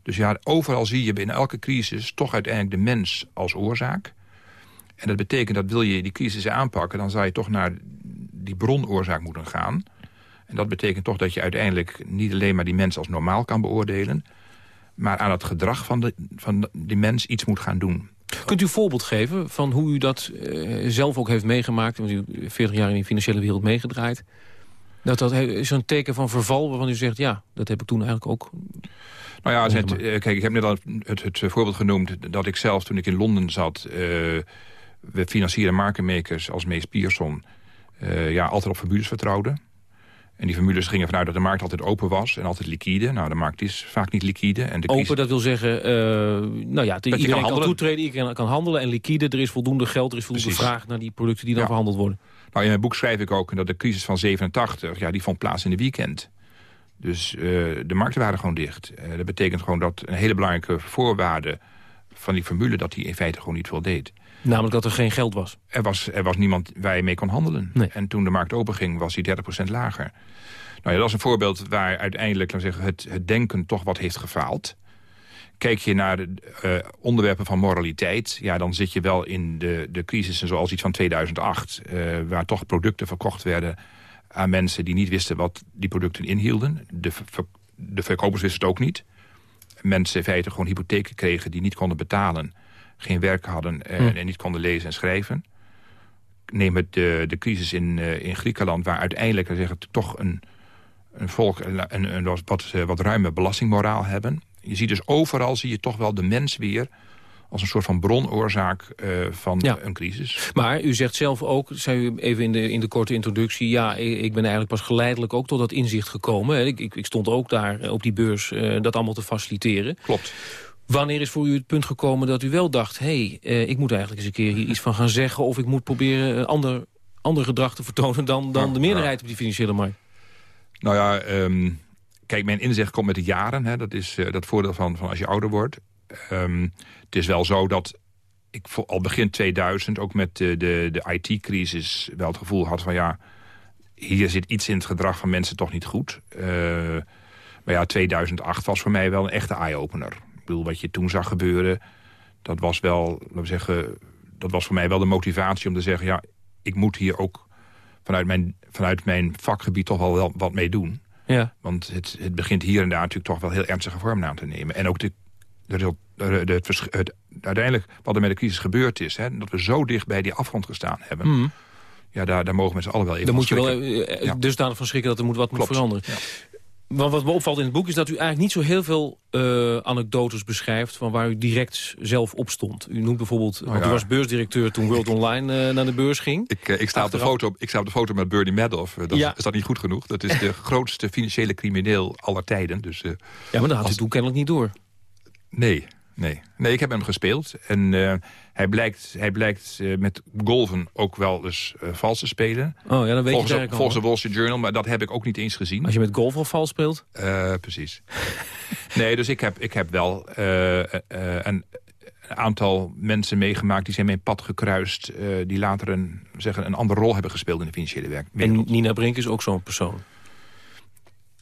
Dus ja, overal zie je in elke crisis toch uiteindelijk de mens als oorzaak. En dat betekent dat wil je die crisis aanpakken... dan zou je toch naar die bronoorzaak moeten gaan. En dat betekent toch dat je uiteindelijk niet alleen maar die mens als normaal kan beoordelen... maar aan het gedrag van, de, van die mens iets moet gaan doen. Kunt u een voorbeeld geven van hoe u dat eh, zelf ook heeft meegemaakt? Want u heeft 40 jaar in die financiële wereld meegedraaid. Dat dat is een teken van verval waarvan u zegt... ja, dat heb ik toen eigenlijk ook. Nou ja, het, eh, kijk, ik heb net al het, het voorbeeld genoemd... dat ik zelf, toen ik in Londen zat... eh, we financieren markenmakers als Mees Pierson... ja, altijd op formules vertrouwden. En die formules gingen vanuit dat de markt altijd open was en altijd liquide. Nou, de markt is vaak niet liquide. En de Open, dat wil zeggen, eh, nou ja, je iedereen kan toetreden, iedereen kan handelen. En liquide, er is voldoende geld, er is voldoende Precies. vraag naar die producten die dan Ja. verhandeld worden. Nou, in mijn boek schrijf ik ook dat de crisis van 87, ja, die vond plaats in de weekend. Dus eh, de markten waren gewoon dicht. Eh, dat betekent gewoon dat een hele belangrijke voorwaarde van die formule... dat die in feite gewoon niet voldeed. Namelijk dat er geen geld was. Er was, er was niemand waar je mee kon handelen. Nee. En toen de markt openging, was die 30% lager. Nou ja, dat is een voorbeeld waar uiteindelijk laten zeggen, het, het denken toch wat heeft gefaald. Kijk je naar de eh, onderwerpen van moraliteit... Ja, dan zit je wel in de, de crisissen zoals iets van 2008... eh, waar toch producten verkocht werden aan mensen die niet wisten wat die producten inhielden. De, ver- de verkopers wisten het ook niet. mensen in feite gewoon hypotheken kregen... die niet konden betalen, geen werk hadden en, Hm. en niet konden lezen en schrijven. Neem het de, de crisis in, eh, in Griekenland... waar uiteindelijk zeg ik, toch een, een volk een, wat, wat, eh, ruime belastingmoraal hebben. Je ziet dus overal zie je toch wel de mens weer... als een soort van bronoorzaak eh, van een crisis. Maar u zegt zelf ook, zei u even in de, in de korte introductie... ja, ik, ben eigenlijk pas geleidelijk ook tot dat inzicht gekomen. Ik, ik, ik stond ook daar eh, op die beurs eh, dat allemaal te faciliteren. Klopt. Wanneer is voor u het punt gekomen dat u wel dacht... hé, hey, eh, ik moet eigenlijk eens een keer hier iets van gaan zeggen... of ik moet proberen eh, ander, ander gedrag te vertonen... dan, dan de meerderheid op die financiële markt? Nou ja, ehm, kijk, mijn inzicht komt met de jaren. Hè. Dat is eh, dat voordeel van, van als je ouder wordt. Ehm, het is wel zo dat ik al begin 2000, ook met de, de, de IT-crisis... wel het gevoel had van ja, hier zit iets in het gedrag van mensen toch niet goed. Eh, maar ja, 2008 was voor mij wel een echte eye-opener. Ik bedoel, wat je toen zag gebeuren, dat was wel, laten we zeggen... dat was voor mij wel de motivatie om te zeggen... ja, ik moet hier ook vanuit mijn, vanuit mijn vakgebied toch wel, wel wat mee doen. Ja. Want het, het begint hier en daar natuurlijk toch wel heel ernstige vormen aan te nemen. En ook de, de, de, de- het, uiteindelijk wat er met de crisis gebeurd is... Hè, dat we zo dicht bij die afgrond gestaan hebben... Hmm. Ja, daar, daar mogen we met z'n allen wel even Dan moet je van wel schrikken. eh, dusdanig van schrikken dat er moet wat moet veranderen. Want wat me opvalt in het boek is dat u eigenlijk niet zo heel veel eh, anekdotes beschrijft... van waar u direct zelf op stond. U noemt bijvoorbeeld, want u Oh ja. was beursdirecteur toen World Online eh, naar de beurs ging. Ik, eh, ik, sta op de foto, ik sta op de foto met Bernie Madoff. Dat, Ja. Is dat niet goed genoeg? Dat is de grootste financiële crimineel aller tijden. Dus, Ja, maar dat had u toen kennelijk niet door. Nee, nee. Nee, ik heb hem gespeeld. En eh, hij blijkt, hij blijkt eh, met golven ook wel eens eh, vals te spelen. Oh ja, dan weet je volgens, al, Volgens de. Wall Street Journal, maar dat heb ik ook niet eens gezien. Als je met golf al vals speelt? Precies. nee, dus ik heb, ik heb wel een, aantal mensen meegemaakt... die zijn mijn pad gekruist... die later een, zeggen, een andere rol hebben gespeeld in de financiële werk. En Nina Brink is ook zo'n persoon.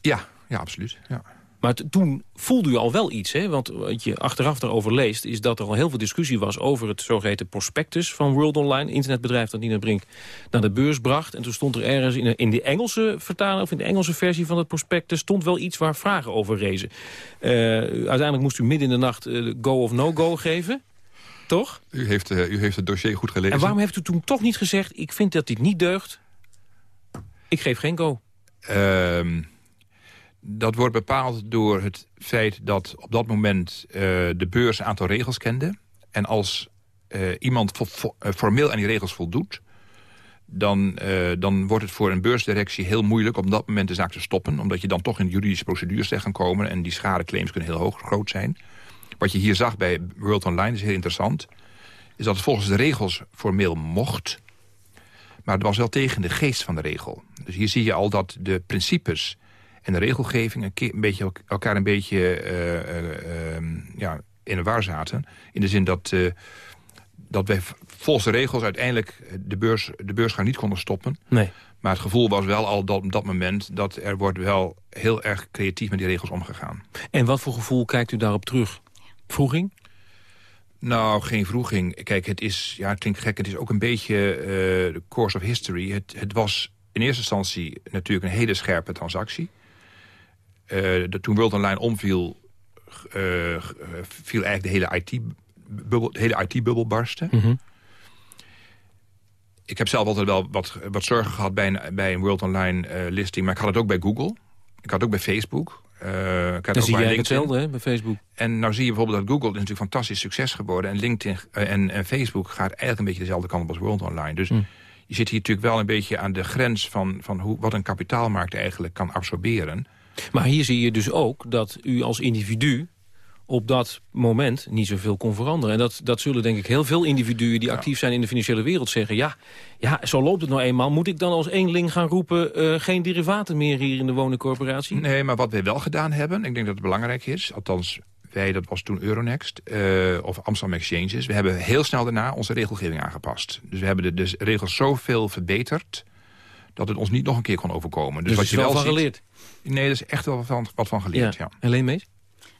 Ja, ja absoluut. Ja. Maar toen voelde u al wel iets, hè? Want wat je achteraf daarover leest... is dat er al heel veel discussie was over het zogeheten prospectus van World Online. Internetbedrijf dat Nina Brink naar de beurs bracht. En toen stond er ergens in de, in de Engelse vertaling... of in de Engelse versie van het prospectus... stond wel iets waar vragen over rezen. Eh, uiteindelijk moest u midden in de nacht eh, go of no go geven. Toch? U, heeft, eh, u heeft het dossier goed gelezen. En waarom heeft u toen toch niet gezegd... ik vind dat dit niet deugt, ik geef geen go? Ehm, dat wordt bepaald door het feit dat op dat moment eh, de beurs een aantal regels kende. En als eh, iemand eh, formeel aan die regels voldoet... Dan, dan wordt het voor een beursdirectie heel moeilijk om op dat moment de zaak te stoppen. Omdat je dan toch in juridische procedures terecht kan komen. En die schadeclaims kunnen heel hoog groot zijn. Wat je hier zag bij World Online is heel interessant. Is dat het volgens de regels formeel mocht. Maar het was wel tegen de geest van de regel. Dus hier zie je al dat de principes en de regelgeving... een, beetje, elkaar een beetje eh, eh, ehm, ja, in de war zaten. In de zin dat, eh, dat wij volgens de regels uiteindelijk de, beurs, de beursgang niet konden stoppen. Nee. Maar het gevoel was wel al dat, op dat moment... dat er wordt wel heel erg creatief met die regels omgegaan. En wat voor gevoel kijkt u daarop terug? Vroeging? Nou, geen vroeging. Kijk, het is, ja, het klinkt gek, het is ook een beetje de course of history. Het, het was in eerste instantie natuurlijk een hele scherpe transactie. Eh, de, toen World Online omviel, eh, viel eigenlijk de hele IT-bubbel de hele IT-bubbel barsten. Mhm. Ik heb zelf altijd wel wat, wat zorgen gehad bij een, bij een World Online eh, listing. Maar ik had het ook bij Google. Ik had het ook bij Facebook. Eh, ik had Dan ook zie jij LinkedIn. hetzelfde hè, bij Facebook. En nou zie je bijvoorbeeld dat Google is natuurlijk fantastisch succes geworden. En LinkedIn en, en Facebook gaat eigenlijk een beetje dezelfde kant op als World Online. Dus je zit hier natuurlijk wel een beetje aan de grens van, van hoe, wat een kapitaalmarkt eigenlijk kan absorberen. Maar hier zie je dus ook dat u als individu op dat moment niet zoveel kon veranderen. En dat, dat zullen denk ik heel veel individuen die actief zijn in de financiële wereld zeggen... ja, ja, zo loopt het nou eenmaal. Moet ik dan als eenling gaan roepen... eh, geen derivaten meer hier in de woningcorporatie? Nee, maar wat wij wel gedaan hebben, ik denk dat het belangrijk is... althans, wij, dat was toen Euronext, eh, of Amsterdam Exchanges... we hebben heel snel daarna onze regelgeving aangepast. Dus we hebben de, de regels zoveel verbeterd... dat het ons niet nog een keer kon overkomen. Dus wat er is wel ziet- geleerd? Nee, er is echt wel wat van, wat van geleerd, ja. Alleen Mees?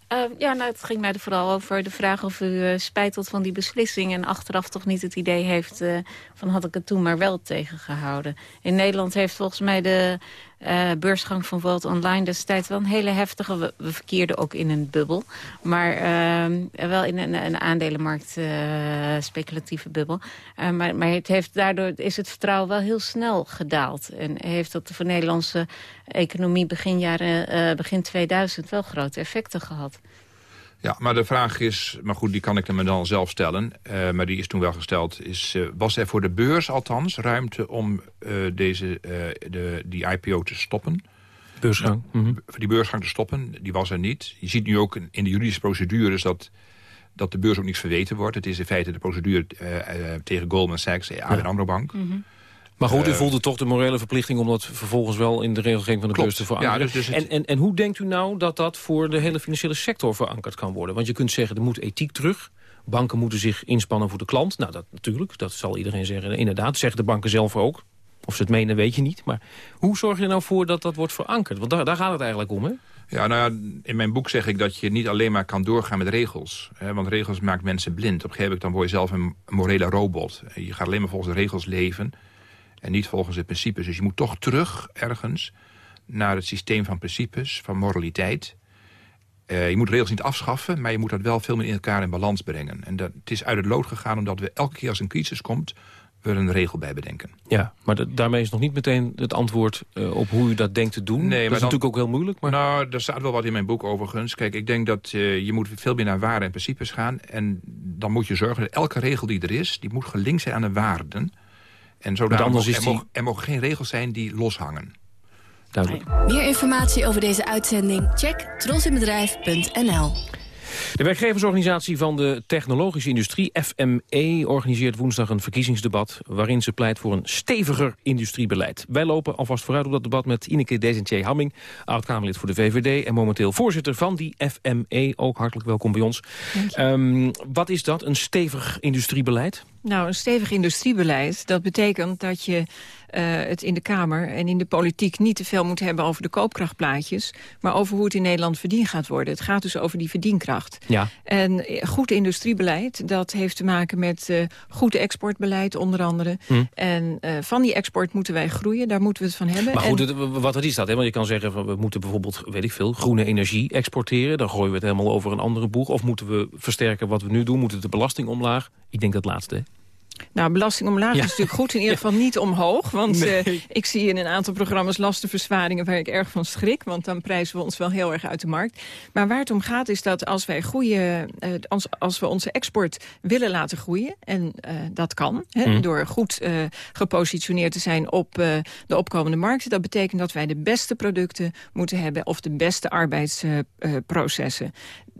Eh, ja, nou, het ging mij er vooral over de vraag of u eh, spijt had van die beslissing... en achteraf toch niet het idee heeft eh, van had ik het toen maar wel tegengehouden. In Nederland heeft volgens mij de uh, beursgang van World Online destijds wel een hele heftige. We, verkeerden ook in een bubbel. Maar uh, wel in een, een aandelenmarkt uh, speculatieve bubbel. Maar, maar het heeft, daardoor is het vertrouwen wel heel snel gedaald. En heeft dat voor de Nederlandse economie begin, jaren, begin 2000 wel grote effecten gehad. Ja, maar de vraag is, maar goed, die kan ik me dan zelf stellen. Uh, maar die is toen wel gesteld. Is, uh, was er voor de beurs althans ruimte om uh, deze, de, die IPO te stoppen? Beursgang. Mm -hmm. Die beursgang te stoppen, die was er niet. Je ziet nu ook in de juridische procedures dat, dat de beurs ook niets verweten wordt. Het is in feite de procedure tegen Goldman Sachs, en ja. ABN AMRO-bank. Mm -hmm. Maar goed, u uh, voelde toch de morele verplichting om dat vervolgens wel in de regelgeving van de klopt. beurs te verankeren. Ja, dus, dus en, en, en hoe denkt u nou dat dat voor de hele financiële sector verankerd kan worden? Want je kunt zeggen, er moet ethiek terug. Banken moeten zich inspannen voor de klant. Nou, dat natuurlijk, dat zal iedereen zeggen. Inderdaad, zeggen de banken zelf ook. Of ze het menen, weet je niet. Maar hoe zorg je er nou voor dat dat wordt verankerd? Want daar, daar gaat het eigenlijk om, hè? Ja, nou ja, in mijn boek zeg ik dat je niet alleen maar kan doorgaan met regels. Hè, want regels maakt mensen blind. Op een gegeven moment dan word je zelf een morele robot. Je gaat alleen maar volgens de regels leven en niet volgens de principes. Dus je moet toch terug ergens naar het systeem van principes, van moraliteit. Uh, je moet regels niet afschaffen, maar je moet dat wel veel meer in elkaar in balans brengen. En dat, het is uit het lood gegaan omdat we elke keer als een crisis komt... we er een regel bij bedenken. Ja, maar de, daarmee is nog niet meteen het antwoord uh, op hoe u dat denkt te doen. Nee, dat maar is dan, natuurlijk ook heel moeilijk. Maar... Nou, er staat wel wat in mijn boek overigens. Kijk, ik denk dat uh, je moet veel meer naar waarden en principes gaan. En dan moet je zorgen dat elke regel die er is... die moet gelinkt zijn aan de waarden... En zodat anders er, is die... mogen, er mogen geen regels zijn die loshangen. Duidelijk. Meer informatie over deze uitzending? Check trosinbedrijf.nl. De werkgeversorganisatie van de technologische industrie, FME, organiseert woensdag een verkiezingsdebat waarin ze pleit voor een steviger industriebeleid. Wij lopen alvast vooruit op dat debat met Ineke Desentier-Hamming, oud-Kamerlid voor de VVD en momenteel voorzitter van die FME. Ook hartelijk welkom bij ons. Um, wat is dat, een stevig industriebeleid? Nou, een stevig industriebeleid, dat betekent dat je uh, het in de Kamer en in de politiek niet te veel moet hebben over de koopkrachtplaatjes, maar over hoe het in Nederland verdiend gaat worden. Het gaat dus over die verdienkracht. Ja. En goed industriebeleid, dat heeft te maken met uh, goed exportbeleid onder andere. Hm. En uh, van die export moeten wij groeien, daar moeten we het van hebben. Maar goed, en... wat is dat? Hè? Want je kan zeggen, we moeten bijvoorbeeld, weet ik veel, groene energie exporteren. Dan gooien we het helemaal over een andere boeg. Of moeten we versterken wat we nu doen? Moeten de belasting omlaag? Ik denk dat laatste. Nou, belasting omlaag ja. is natuurlijk goed. In ieder geval niet omhoog. Want nee. uh, ik zie in een aantal programma's lastenverzwaringen... waar ik erg van schrik. Want dan prijzen we ons wel heel erg uit de markt. Maar waar het om gaat is dat als wij groeien... Uh, als, als we onze export willen laten groeien... en uh, dat kan, hè, mm. door goed gepositioneerd te zijn op de opkomende markten... dat betekent dat wij de beste producten moeten hebben... of de beste arbeidsprocessen.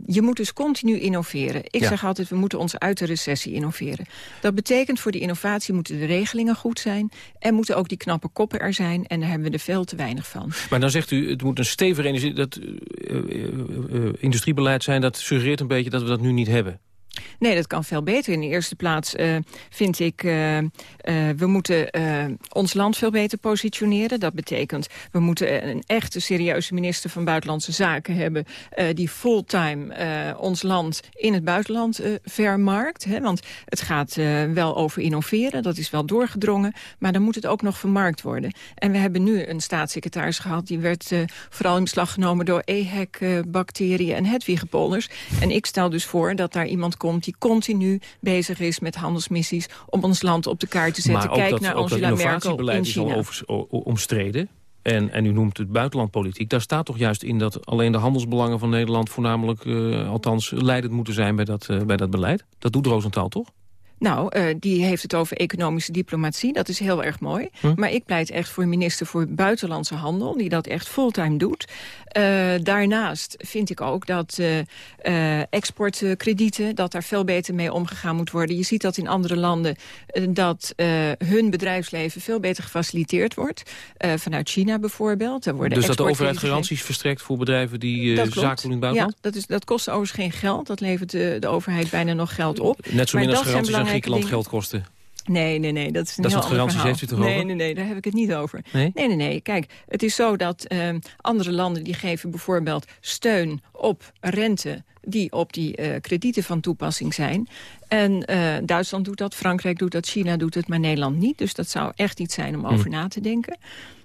Je moet dus continu innoveren. Ik ja. zeg altijd, we moeten ons uit de recessie innoveren. Dat betekent voor die innovatie moeten de regelingen goed zijn... en moeten ook die knappe koppen er zijn. En daar hebben we er veel te weinig van. Maar dan zegt u, het moet een stevig energie, dat, uh, uh, uh, industriebeleid zijn... dat suggereert een beetje dat we dat nu niet hebben. Nee, dat kan veel beter. In de eerste plaats uh, vind ik, uh, we moeten ons land veel beter positioneren. Dat betekent, we moeten een echte serieuze minister van Buitenlandse Zaken hebben... die fulltime ons land in het buitenland vermarkt. Hè? Want het gaat wel over innoveren, dat is wel doorgedrongen. Maar dan moet het ook nog vermarkt worden. En we hebben nu een staatssecretaris gehad... die werd vooral in beslag genomen door EHEC-bacteriën en Hedwigepolders. En ik stel dus voor dat daar iemand komt die continu bezig is met handelsmissies... om ons land op de kaart te zetten. Maar Kijk dat, naar Angela dat Merkel in is al over, omstreden. En, en u noemt het buitenlandpolitiek. Daar staat toch juist in dat alleen de handelsbelangen van Nederland... voornamelijk, uh, althans, leidend moeten zijn bij dat, uh, bij dat beleid? Dat doet Rosenthal toch? Nou, uh, die heeft het over economische diplomatie. Dat is heel erg mooi. Hm? Maar ik pleit echt voor een minister voor buitenlandse handel... die dat echt fulltime doet. Uh, daarnaast vind ik ook dat uh, exportkredieten... dat daar veel beter mee omgegaan moet worden. Je ziet dat in andere landen dat hun bedrijfsleven... veel beter gefaciliteerd wordt. vanuit China bijvoorbeeld. Daar worden dus dat de overheid garanties verstrekt voor bedrijven... die zaken doen buitenland? Ja, dat, is, dat kost overigens geen geld. Dat levert de, de overheid bijna nog geld op. Net zo min als garanties aan Griekenland dingen. geld kosten. Nee, nee, nee, dat is een dat heel soort garanties heeft u toch nee, over? Nee, nee, daar heb ik het niet over. Nee? Nee, nee, nee. Kijk, het is zo dat uh, andere landen die geven bijvoorbeeld steun op rente die op die uh, kredieten van toepassing zijn. En uh, Duitsland doet dat, Frankrijk doet dat, China doet het, maar Nederland niet. Dus dat zou echt iets zijn om over na te denken.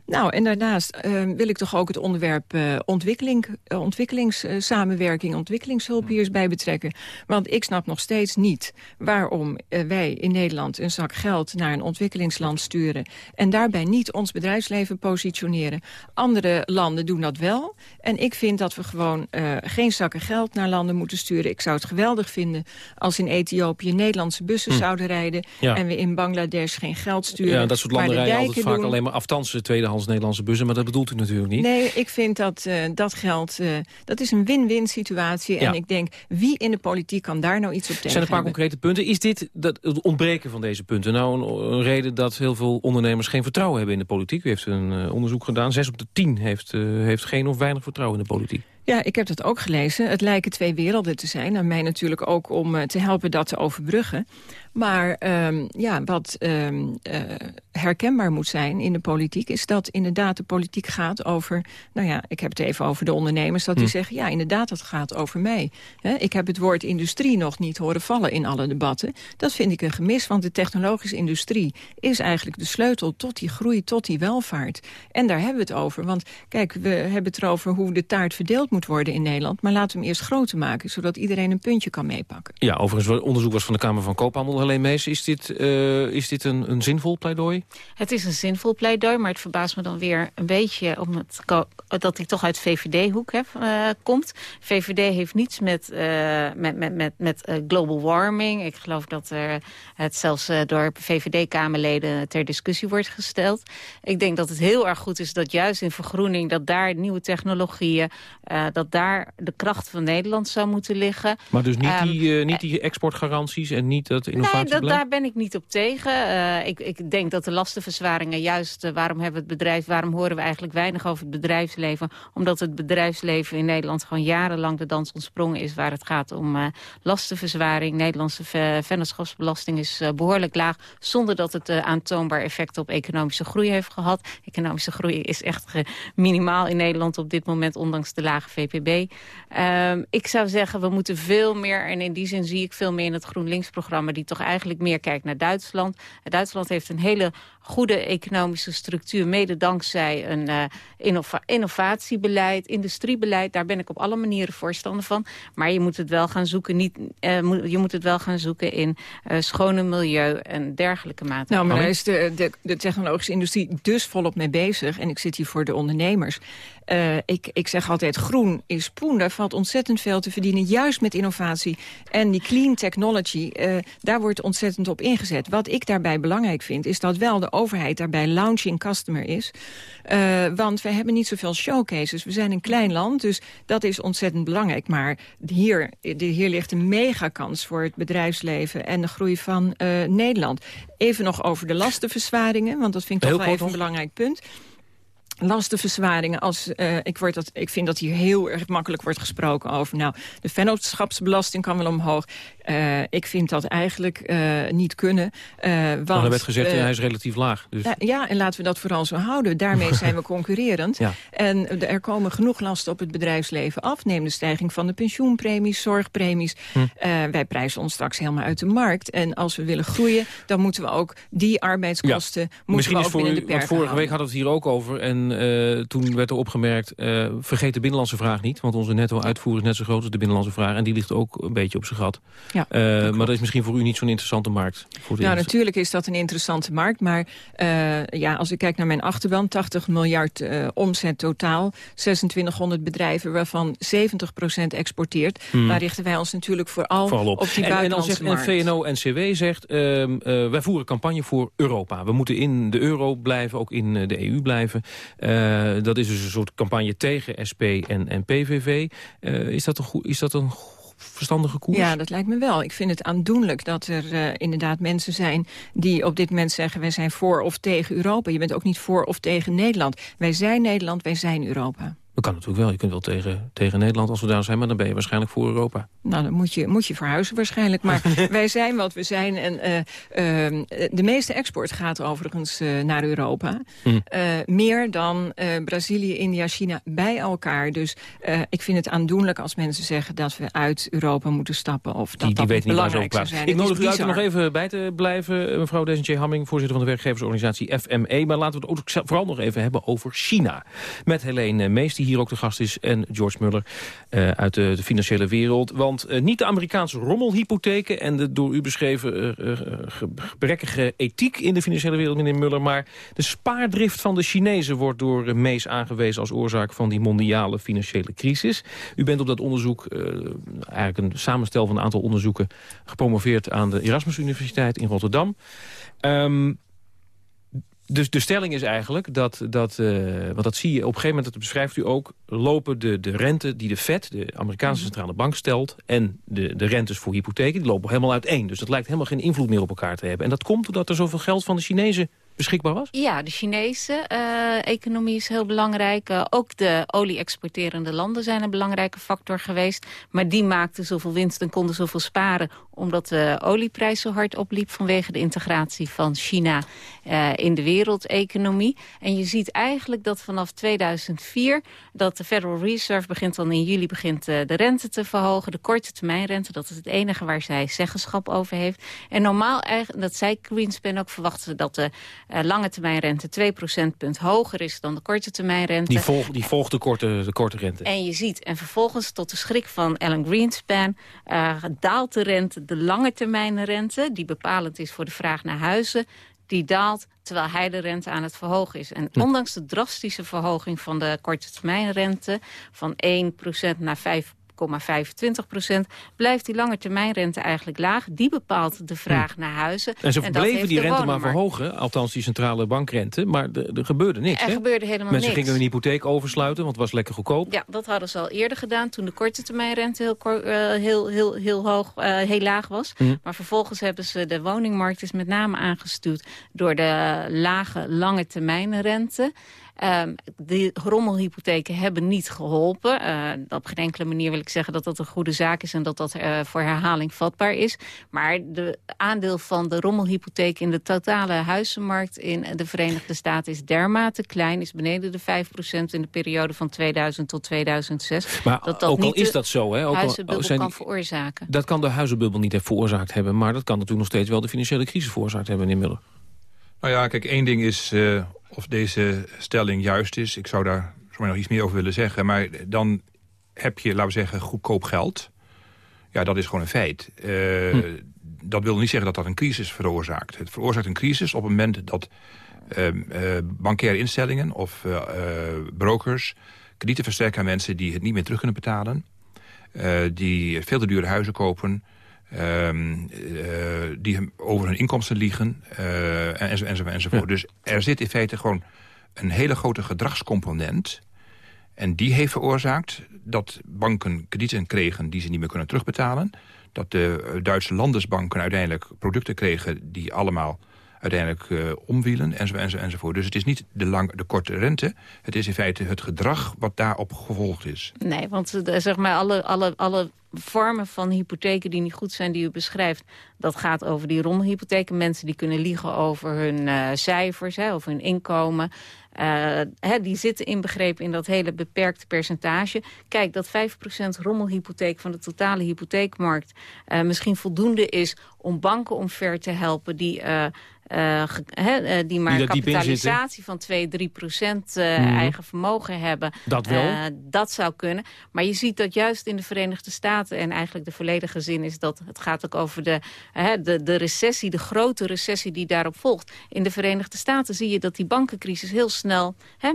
Nou, en daarnaast uh, wil ik toch ook het onderwerp uh, ontwikkeling, uh, ontwikkelingssamenwerking, ontwikkelingshulp hier eens bij betrekken. Want ik snap nog steeds niet waarom wij in Nederland een zak geld naar een ontwikkelingsland sturen en daarbij niet ons bedrijfsleven positioneren. Andere landen doen dat wel. En ik vind dat we gewoon geen zakken geld naar landen moeten sturen. Ik zou het geweldig vinden als in Ethiopië Nederlandse bussen hm. zouden rijden en we in Bangladesh geen geld sturen. Ja, dat soort landen rijden altijd vaak alleen maar aftansen tweedehands Nederlandse bussen. Maar dat bedoelt u natuurlijk niet. Nee, ik vind dat uh, dat geld... Uh, dat is een win-win situatie. En ik denk, wie in de politiek kan daar nou iets op tegen zijn een paar concrete punten. Is dit dat, het ontbreken van deze punten nou een, een, reden dat heel veel ondernemers geen vertrouwen hebben in de politiek? U heeft een uh, onderzoek gedaan. Zes op de tien heeft, heeft geen of weinig vertrouwen in de politiek. Ja, ik heb dat ook gelezen. Het lijken twee werelden te zijn. En mij natuurlijk ook om te helpen dat te overbruggen. Maar um, ja, wat um, uh, herkenbaar moet zijn in de politiek... is dat inderdaad de politiek gaat over... nou ja, ik heb het even over de ondernemers... dat die hm. zeggen, ja, inderdaad, dat gaat over mij. He, ik heb het woord industrie nog niet horen vallen in alle debatten. Dat vind ik een gemis, want de technologische industrie... is eigenlijk de sleutel tot die groei, tot die welvaart. En daar hebben we het over. Want kijk, we hebben het erover hoe de taart verdeeld moet worden in Nederland... maar laten we hem eerst groter maken, zodat iedereen een puntje kan meepakken. Ja, overigens, onderzoek was van de Kamer van Koophandel alleen Mees, is dit, uh, is dit een, een zinvol pleidooi? Het is een zinvol pleidooi, maar het verbaast me dan weer een beetje... Om het, dat hij toch uit VVD-hoek uh, komt. VVD heeft niets met, uh, met, met, met, met global warming. Ik geloof dat er het zelfs door VVD-kamerleden ter discussie wordt gesteld. Ik denk dat het heel erg goed is dat juist in vergroening... dat daar nieuwe technologieën, dat daar de kracht van Nederland zou moeten liggen. Maar dus niet, die, um, niet die exportgaranties en niet dat innovatie daar ben ik niet op tegen. Ik, ik, denk dat de lastenverzwaringen juist... Waarom hebben we het bedrijf, waarom horen we eigenlijk weinig over het bedrijfsleven? Omdat het bedrijfsleven in Nederland gewoon jarenlang de dans ontsprongen is... waar het gaat om lastenverzwaring. Nederlandse vennootschapsbelasting is behoorlijk laag... zonder dat het aantoonbaar effect op economische groei heeft gehad. Economische groei is echt minimaal in Nederland op dit moment... ondanks de lage VPB. Ehm, ik zou zeggen, we moeten veel meer... en in die zin zie ik veel meer in het GroenLinks-programma... die toch eigenlijk meer kijkt naar Duitsland. Duitsland heeft een hele goede economische structuur... mede dankzij een uh, innovatiebeleid, industriebeleid. Daar ben ik op alle manieren voorstander van. Maar je moet het wel gaan zoeken, niet, uh, je moet het wel gaan zoeken in uh, schone milieu en dergelijke maatregelen. Nou, maar daar is de, de, de technologische industrie dus volop mee bezig. En ik zit hier voor de ondernemers. Uh, ik, ik zeg altijd, groen is poen. Daar valt ontzettend veel te verdienen, juist met innovatie. En die clean technology, uh, daar wordt ontzettend op ingezet. Wat ik daarbij belangrijk vind, is dat wel de overheid daarbij launching customer is. Uh, want we hebben niet zoveel showcases. We zijn een klein land, dus dat is ontzettend belangrijk. Maar hier, hier ligt een megakans voor het bedrijfsleven en de groei van Nederland. Even nog over de lastenverzwaringen, want dat vind ik toch wel even een belangrijk punt lastenverzwaringen. Als, uh, ik, word dat, ik vind dat hier heel erg makkelijk wordt gesproken over... nou, de vennootschapsbelasting kan wel omhoog. Uh, ik vind dat eigenlijk uh, niet kunnen. want, er werd gezegd, hij is relatief laag. Dus. ja, en laten we dat vooral zo houden. Daarmee zijn we concurrerend. Ja. En er komen genoeg lasten op het bedrijfsleven af. Neem de stijging van de pensioenpremies, zorgpremies. Hm. wij prijzen ons straks helemaal uit de markt. En als we willen groeien, dan moeten we ook die arbeidskosten... Ja. Moeten Misschien we ook is voor u, de vorige week hadden we het hier ook over... en uh, toen werd er opgemerkt, uh, vergeet de binnenlandse vraag niet. Want onze netto-uitvoer is net zo groot als de binnenlandse vraag. En die ligt ook een beetje op zijn gat. Ja, uh, maar dat is misschien voor u niet zo'n interessante markt. Voor nou, natuurlijk is dat een interessante markt. Maar ja, als ik kijk naar mijn achterban, 80 miljard omzet totaal. 2600 bedrijven, waarvan 70% exporteert. Hmm. Daar richten wij ons natuurlijk vooral, vooral op. op. die en, buitenlandse en dan zegt, En VNO-NCW zegt, ehm, wij voeren campagne voor Europa. We moeten in de euro blijven, ook in de EU blijven. Uh, dat is dus een soort campagne tegen SP en, en PVV. Uh, is, dat een is dat een verstandige koers? Ja, dat lijkt me wel. Ik vind het aandoenlijk dat er uh, inderdaad mensen zijn... die op dit moment zeggen, wij zijn voor of tegen Europa. Je bent ook niet voor of tegen Nederland. Wij zijn Nederland, wij zijn Europa. Dat kan natuurlijk wel. Je kunt wel tegen, tegen Nederland als we daar zijn... maar dan ben je waarschijnlijk voor Europa. Nou, dan moet je, moet je verhuizen waarschijnlijk. Maar wij zijn wat we zijn. En uh, uh, de meeste export gaat overigens uh, naar Europa. Hm. meer dan Brazilië, India, China bij elkaar. Dus ik vind het aandoenlijk als mensen zeggen... dat we uit Europa moeten stappen. Of dat die, die dat weet belangrijk zou zijn. Ik nodig u uit er nog even bij te blijven. Mevrouw Desentje Hamming, voorzitter van de werkgeversorganisatie FME. Maar laten we het ook vooral nog even hebben over China. Met Helene Mees, die hier ook de gast is. En George Muller uit de, financiële wereld. Want niet de Amerikaanse rommelhypotheken... en de door u beschreven gebrekkige ethiek in de financiële wereld, meneer Muller... maar de spaardrift van de Chinezen wordt door Mees aangewezen... als oorzaak van die mondiale financiële crisis. U bent op dat onderzoek, eigenlijk een samenstel van een aantal onderzoeken... gepromoveerd aan de Erasmus Universiteit in Rotterdam. Um, dus de stelling is eigenlijk dat, dat uh, want dat zie je op een gegeven moment, dat beschrijft u ook, lopen de, de rente die de Fed, de Amerikaanse centrale bank, stelt en de, de rentes voor hypotheken, die lopen helemaal uiteen. Dus dat lijkt helemaal geen invloed meer op elkaar te hebben. En dat komt doordat er zoveel geld van de Chinezen beschikbaar was? Ja, de Chinese uh, economie is heel belangrijk. Uh, ook de olie-exporterende landen zijn een belangrijke factor geweest. Maar die maakten zoveel winst en konden zoveel sparen... omdat de olieprijs zo hard opliep vanwege de integratie van China uh, in de wereldeconomie. En je ziet eigenlijk dat vanaf 2004 dat de Federal Reserve begint dan in juli begint de rente te verhogen. De korte termijnrente, dat is het enige waar zij zeggenschap over heeft. En normaal, dat zei Greenspan ook, verwachten dat de uh, lange termijnrente 2 procentpunt hoger is dan de korte termijnrente. Die, volgt die volgt de korte, de korte rente. En je ziet, en vervolgens tot de schrik van Alan Greenspan... Uh, daalt de rente, de lange termijnrente... die bepalend is voor de vraag naar huizen... die daalt terwijl hij de rente aan het verhogen is. En ondanks de drastische verhoging van de korte termijnrente... van 1% naar 5 procent, blijft die lange termijnrente eigenlijk laag. Die bepaalt de vraag hm. naar huizen. En ze bleven die rente maar verhogen, althans die centrale bankrente, maar er gebeurde niks. Er hè? gebeurde helemaal Mensen niks. gingen een hypotheek oversluiten, want het was lekker goedkoop. Ja, dat hadden ze al eerder gedaan, toen de korte termijnrente heel, uh, heel, heel, heel, hoog, uh, heel laag was. Hm. Maar vervolgens hebben ze de woningmarkt is met name aangestuurd door de lage lange termijnrente. Um, de rommelhypotheken hebben niet geholpen. Uh, op geen enkele manier wil ik zeggen dat dat een goede zaak is... en dat dat uh, voor herhaling vatbaar is. Maar de aandeel van de rommelhypotheek in de totale huizenmarkt... in de Verenigde Staten is dermate klein. Is beneden de 5% in de periode van 2000 tot 2006. Maar dat dat ook al niet is dat zo, hè? Ook huizenbubbel al zijn kan veroorzaken. Dat kan de huizenbubbel niet veroorzaakt hebben... maar dat kan natuurlijk nog steeds wel de financiële crisis veroorzaakt hebben, meneer Muller. Nou ja, kijk, één ding is uh, of deze stelling juist is. Ik zou daar zo nog iets meer over willen zeggen. Maar dan heb je, laten we zeggen, goedkoop geld. Ja, dat is gewoon een feit. Uh, hm. Dat wil niet zeggen dat dat een crisis veroorzaakt. Het veroorzaakt een crisis op het moment dat uh, bankaire instellingen of brokers... kredieten verstrekken aan mensen die het niet meer terug kunnen betalen. die veel te dure huizen kopen... Um, uh, die over hun inkomsten liegen uh, en, enzovoort. enzovoort. Ja. Dus er zit in feite gewoon een hele grote gedragscomponent. En die heeft veroorzaakt dat banken kredieten kregen die ze niet meer kunnen terugbetalen. Dat de Duitse landesbanken uiteindelijk producten kregen die allemaal uiteindelijk uh, omwielen enzovoort, enzovoort. Dus het is niet de, lang, de korte rente. Het is in feite het gedrag wat daarop gevolgd is. Nee, want uh, zeg maar alle, alle, alle vormen van hypotheken die niet goed zijn die u beschrijft... dat gaat over die rommelhypotheken. Mensen die kunnen liegen over hun uh, cijfers, hè, over hun inkomen. Hè, die zitten inbegrepen in dat hele beperkte percentage. Kijk, dat 5% rommelhypotheek van de totale hypotheekmarkt... Uh, misschien voldoende is om banken omver te helpen... die uh, he, uh, die maar die kapitalisatie van 2, 3 procent uh, mm. eigen vermogen hebben. Dat wel? dat zou kunnen. Maar je ziet dat juist in de Verenigde Staten... en eigenlijk de volledige zin is dat het gaat ook over de, de, de recessie... de grote recessie die daarop volgt. In de Verenigde Staten zie je dat die bankencrisis heel snel...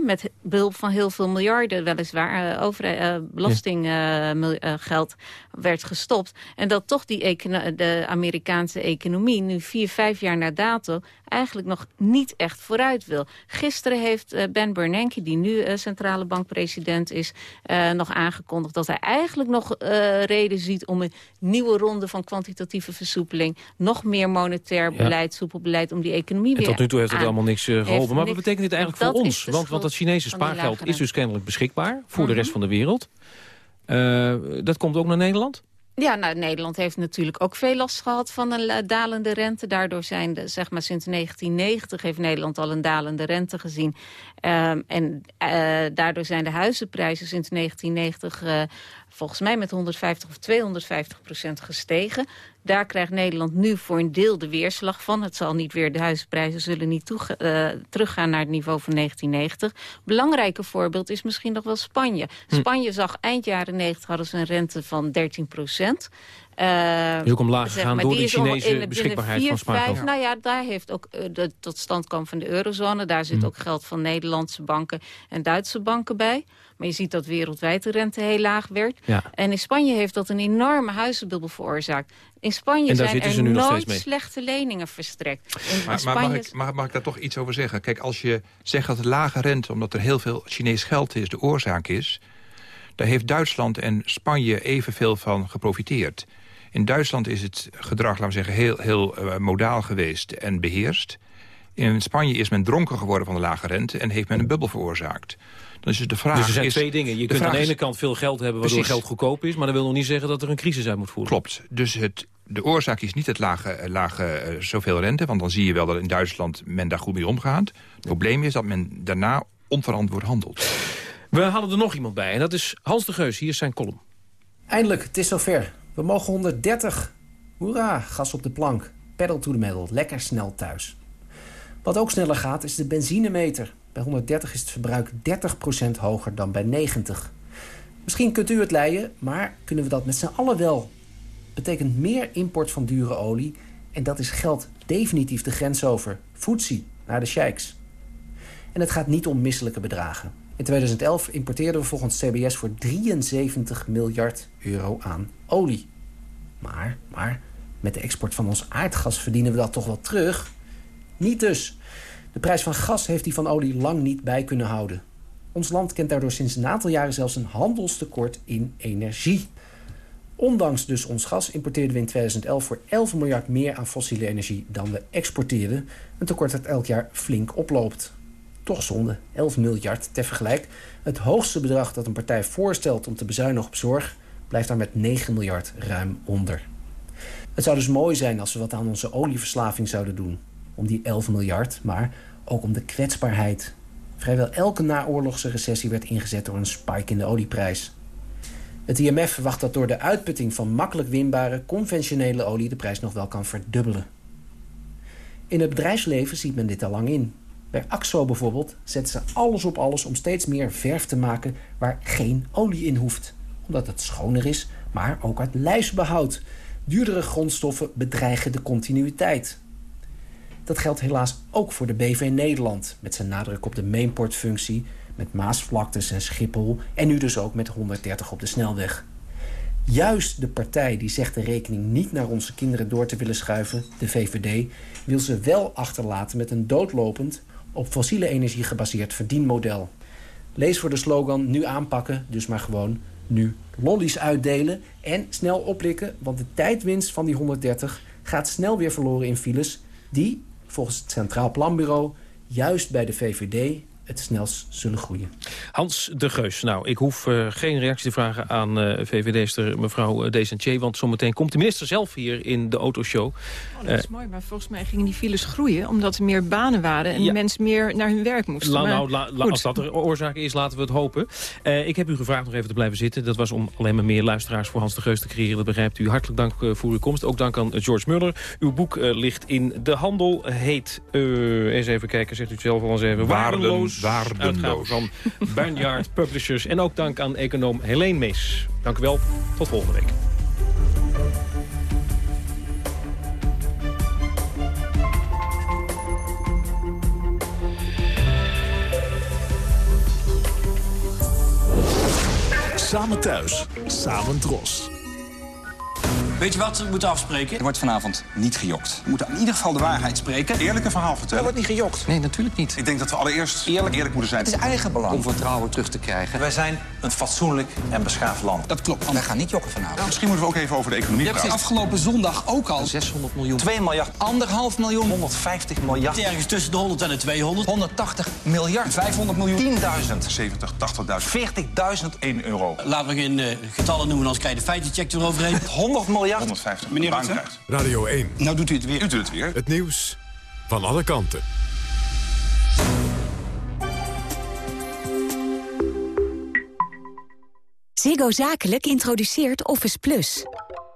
met behulp van heel veel miljarden weliswaar... over belastinggeld werd gestopt. En dat toch die de Amerikaanse economie nu vier, vijf jaar na dato eigenlijk nog niet echt vooruit wil. Gisteren heeft uh, Ben Bernanke, die nu uh, centrale bankpresident is... Uh, nog aangekondigd dat hij eigenlijk nog reden ziet... om een nieuwe ronde van kwantitatieve versoepeling... nog meer monetair beleid, ja. soepel beleid om die economie en weer tot nu toe heeft het aan, allemaal niks geholpen. Maar wat betekent dit eigenlijk voor ons? Want, want dat Chinese spaargeld is dus kennelijk beschikbaar... voor Mhm. de rest van de wereld. dat komt ook naar Nederland? Ja, nou, Nederland heeft natuurlijk ook veel last gehad van een dalende rente. Daardoor zijn, de, zeg maar, sinds 1990 heeft Nederland al een dalende rente gezien. Um, en uh, daardoor zijn de huizenprijzen sinds 1990 uh, volgens mij met 150 of 250 procent gestegen. Daar krijgt Nederland nu voor een deel de weerslag van. Het zal niet weer, de huizenprijzen zullen niet toe, uh, teruggaan naar het niveau van 1990. Belangrijke voorbeeld is misschien nog wel Spanje. Hm. Spanje zag eind jaren 90 hadden ze een rente van 13 procent. Uh, is ook omlaag gegaan door de Chinese in, beschikbaarheid vier, van spaargeld. Vijf, nou ja, daar heeft ook uh, de totstandkoming van de eurozone. Daar zit hm. ook geld van Nederlandse banken en Duitse banken bij. Maar je ziet dat wereldwijd de rente heel laag werd. Ja. En in Spanje heeft dat een enorme huizenbubbel veroorzaakt. In Spanje zijn er nooit slechte leningen verstrekt. In, maar, Spanje... maar mag, ik, mag, mag ik daar toch iets over zeggen? Kijk, als je zegt dat de lage rente, omdat er heel veel Chinees geld is, de oorzaak is... daar heeft Duitsland en Spanje evenveel van geprofiteerd. In Duitsland is het gedrag, laten we zeggen, heel, heel uh, modaal geweest en beheerst. In Spanje is men dronken geworden van de lage rente... en heeft men een bubbel veroorzaakt. Dan is de vraag dus er zijn is, twee dingen. Je kunt aan de ene kant veel geld hebben waardoor Precies. geld goedkoop is... maar dat wil nog niet zeggen dat er een crisis uit moet voeren. Klopt. Dus het, de oorzaak is niet het lage, lage uh, zoveel rente... want dan zie je wel dat in Duitsland men daar goed mee omgaat. Het probleem is dat men daarna onverantwoord handelt. We hadden er nog iemand bij en dat is Hans de Geus. Hier is zijn column. Eindelijk, het is zover. We mogen 130. Hoera, gas op de plank. Pedal to the metal, lekker snel thuis. Wat ook sneller gaat is de benzinemeter. Bij 130 is het verbruik 30% hoger dan bij 90. Misschien kunt u het leiden, maar kunnen we dat met z'n allen wel? Betekent meer import van dure olie en dat is geld definitief de grens over. Foetsie, naar de sheiks. En het gaat niet om misselijke bedragen. In 2011 importeerden we volgens CBS voor 73 miljard euro aan olie. Maar, maar, met de export van ons aardgas verdienen we dat toch wel terug? Niet dus. De prijs van gas heeft die van olie lang niet bij kunnen houden. Ons land kent daardoor sinds een aantal jaren zelfs een handelstekort in energie. Ondanks dus ons gas importeerden we in 2011 voor 11 miljard meer aan fossiele energie dan we exporteerden. Een tekort dat elk jaar flink oploopt. Toch zonde, 11 miljard ter vergelijk. Het hoogste bedrag dat een partij voorstelt om te bezuinigen op zorg... blijft daar met 9 miljard ruim onder. Het zou dus mooi zijn als we wat aan onze olieverslaving zouden doen. Om die 11 miljard, maar ook om de kwetsbaarheid. Vrijwel elke naoorlogse recessie werd ingezet door een spike in de olieprijs. Het IMF verwacht dat door de uitputting van makkelijk winbare conventionele olie... de prijs nog wel kan verdubbelen. In het bedrijfsleven ziet men dit al lang in. Bij AXO bijvoorbeeld zetten ze alles op alles om steeds meer verf te maken waar geen olie in hoeft. Omdat het schoner is, maar ook uit lijfsbehoud. Duurdere grondstoffen bedreigen de continuïteit. Dat geldt helaas ook voor de BV Nederland, met zijn nadruk op de mainportfunctie, met Maasvlaktes en Schiphol en nu dus ook met 130 op de snelweg. Juist de partij die zegt de rekening niet naar onze kinderen door te willen schuiven, de VVD, wil ze wel achterlaten met een doodlopend, op fossiele energie gebaseerd verdienmodel. Lees voor de slogan nu aanpakken, dus maar gewoon nu lollies uitdelen en snel oplikken, want de tijdwinst van die 130 gaat snel weer verloren in files die, volgens het Centraal Planbureau, juist bij de VVD het snelst zullen groeien. Hans de Geus. Nou, ik hoef uh, geen reactie te vragen aan uh, VVD'ster mevrouw Desentier... want zometeen komt de minister zelf hier in de autoshow. Oh, dat is uh, mooi, maar volgens mij gingen die files groeien... omdat er meer banen waren en ja. mensen meer naar hun werk moesten. La, nou, la, la, als dat de oorzaak is, laten we het hopen. Uh, ik heb u gevraagd nog even te blijven zitten. Dat was om alleen maar meer luisteraars voor Hans de Geus te creëren. Dat begrijpt u. Hartelijk dank uh, voor uw komst. Ook dank aan George Muller. Uw boek ligt in de handel. Heet, eens even kijken, zegt u het zelf al eens even... Waardeloos. Uitgave van Barnyard Publishers. En ook dank aan econoom Helene Mees. Dank u wel. Tot volgende week. Samen thuis, samen dros. Weet je wat we moeten afspreken? Er wordt vanavond niet gejokt. We moeten in ieder geval de waarheid spreken. Eerlijke verhaal vertellen. Er wordt niet gejokt. Nee, natuurlijk niet. Ik denk dat we allereerst eerlijk, eerlijk moeten zijn. Het is eigen belang. Om vertrouwen terug te krijgen. Wij zijn een fatsoenlijk en beschaafd land. Dat klopt. Wij gaan niet jokken vanavond. Nou, misschien moeten we ook even over de economie Je hebt praten. afgelopen zondag ook al 600 miljoen. 2 miljard. Anderhalf miljoen. 150 miljard. Ergens tussen de 100 en de 200. 180 miljard. 500 miljoen. 10.000. 70, 80.000. 40.000. 1 euro. Laten we geen uh, getallen noemen, anders krijg je de feitencheck eroverheen. 100 miljard. 150. Meneer Baan Rutte? krijgt. Radio 1. Nou doet u het weer. U doet het weer. Het nieuws van alle kanten. Ziggo Zakelijk introduceert Office Plus.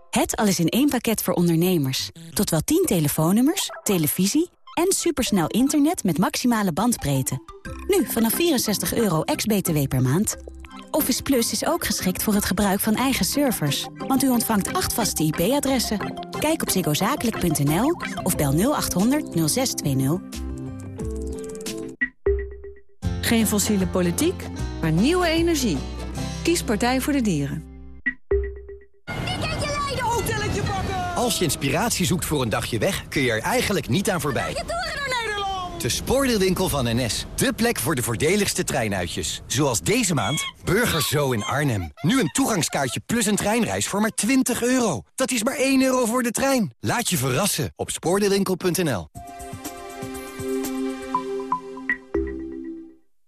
Het alles in één pakket voor ondernemers. Tot wel 10 telefoonnummers, televisie en supersnel internet met maximale bandbreedte. Nu vanaf 64 euro ex-BTW per maand. Office Plus is ook geschikt voor het gebruik van eigen servers. Want u ontvangt acht vaste IP-adressen. Kijk op ziggozakelijk.nl of bel 0800 0620. Geen fossiele politiek, maar nieuwe energie. Kies Partij voor de Dieren. Als je inspiratie zoekt voor een dagje weg, kun je er eigenlijk niet aan voorbij. De spoordeelwinkel van NS. De plek voor de voordeligste treinuitjes. Zoals deze maand Burgers Zo in Arnhem. Nu een toegangskaartje plus een treinreis voor maar 20 euro. Dat is maar 1 euro voor de trein. Laat je verrassen op spoordeelwinkel.nl.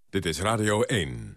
Dit is Radio 1.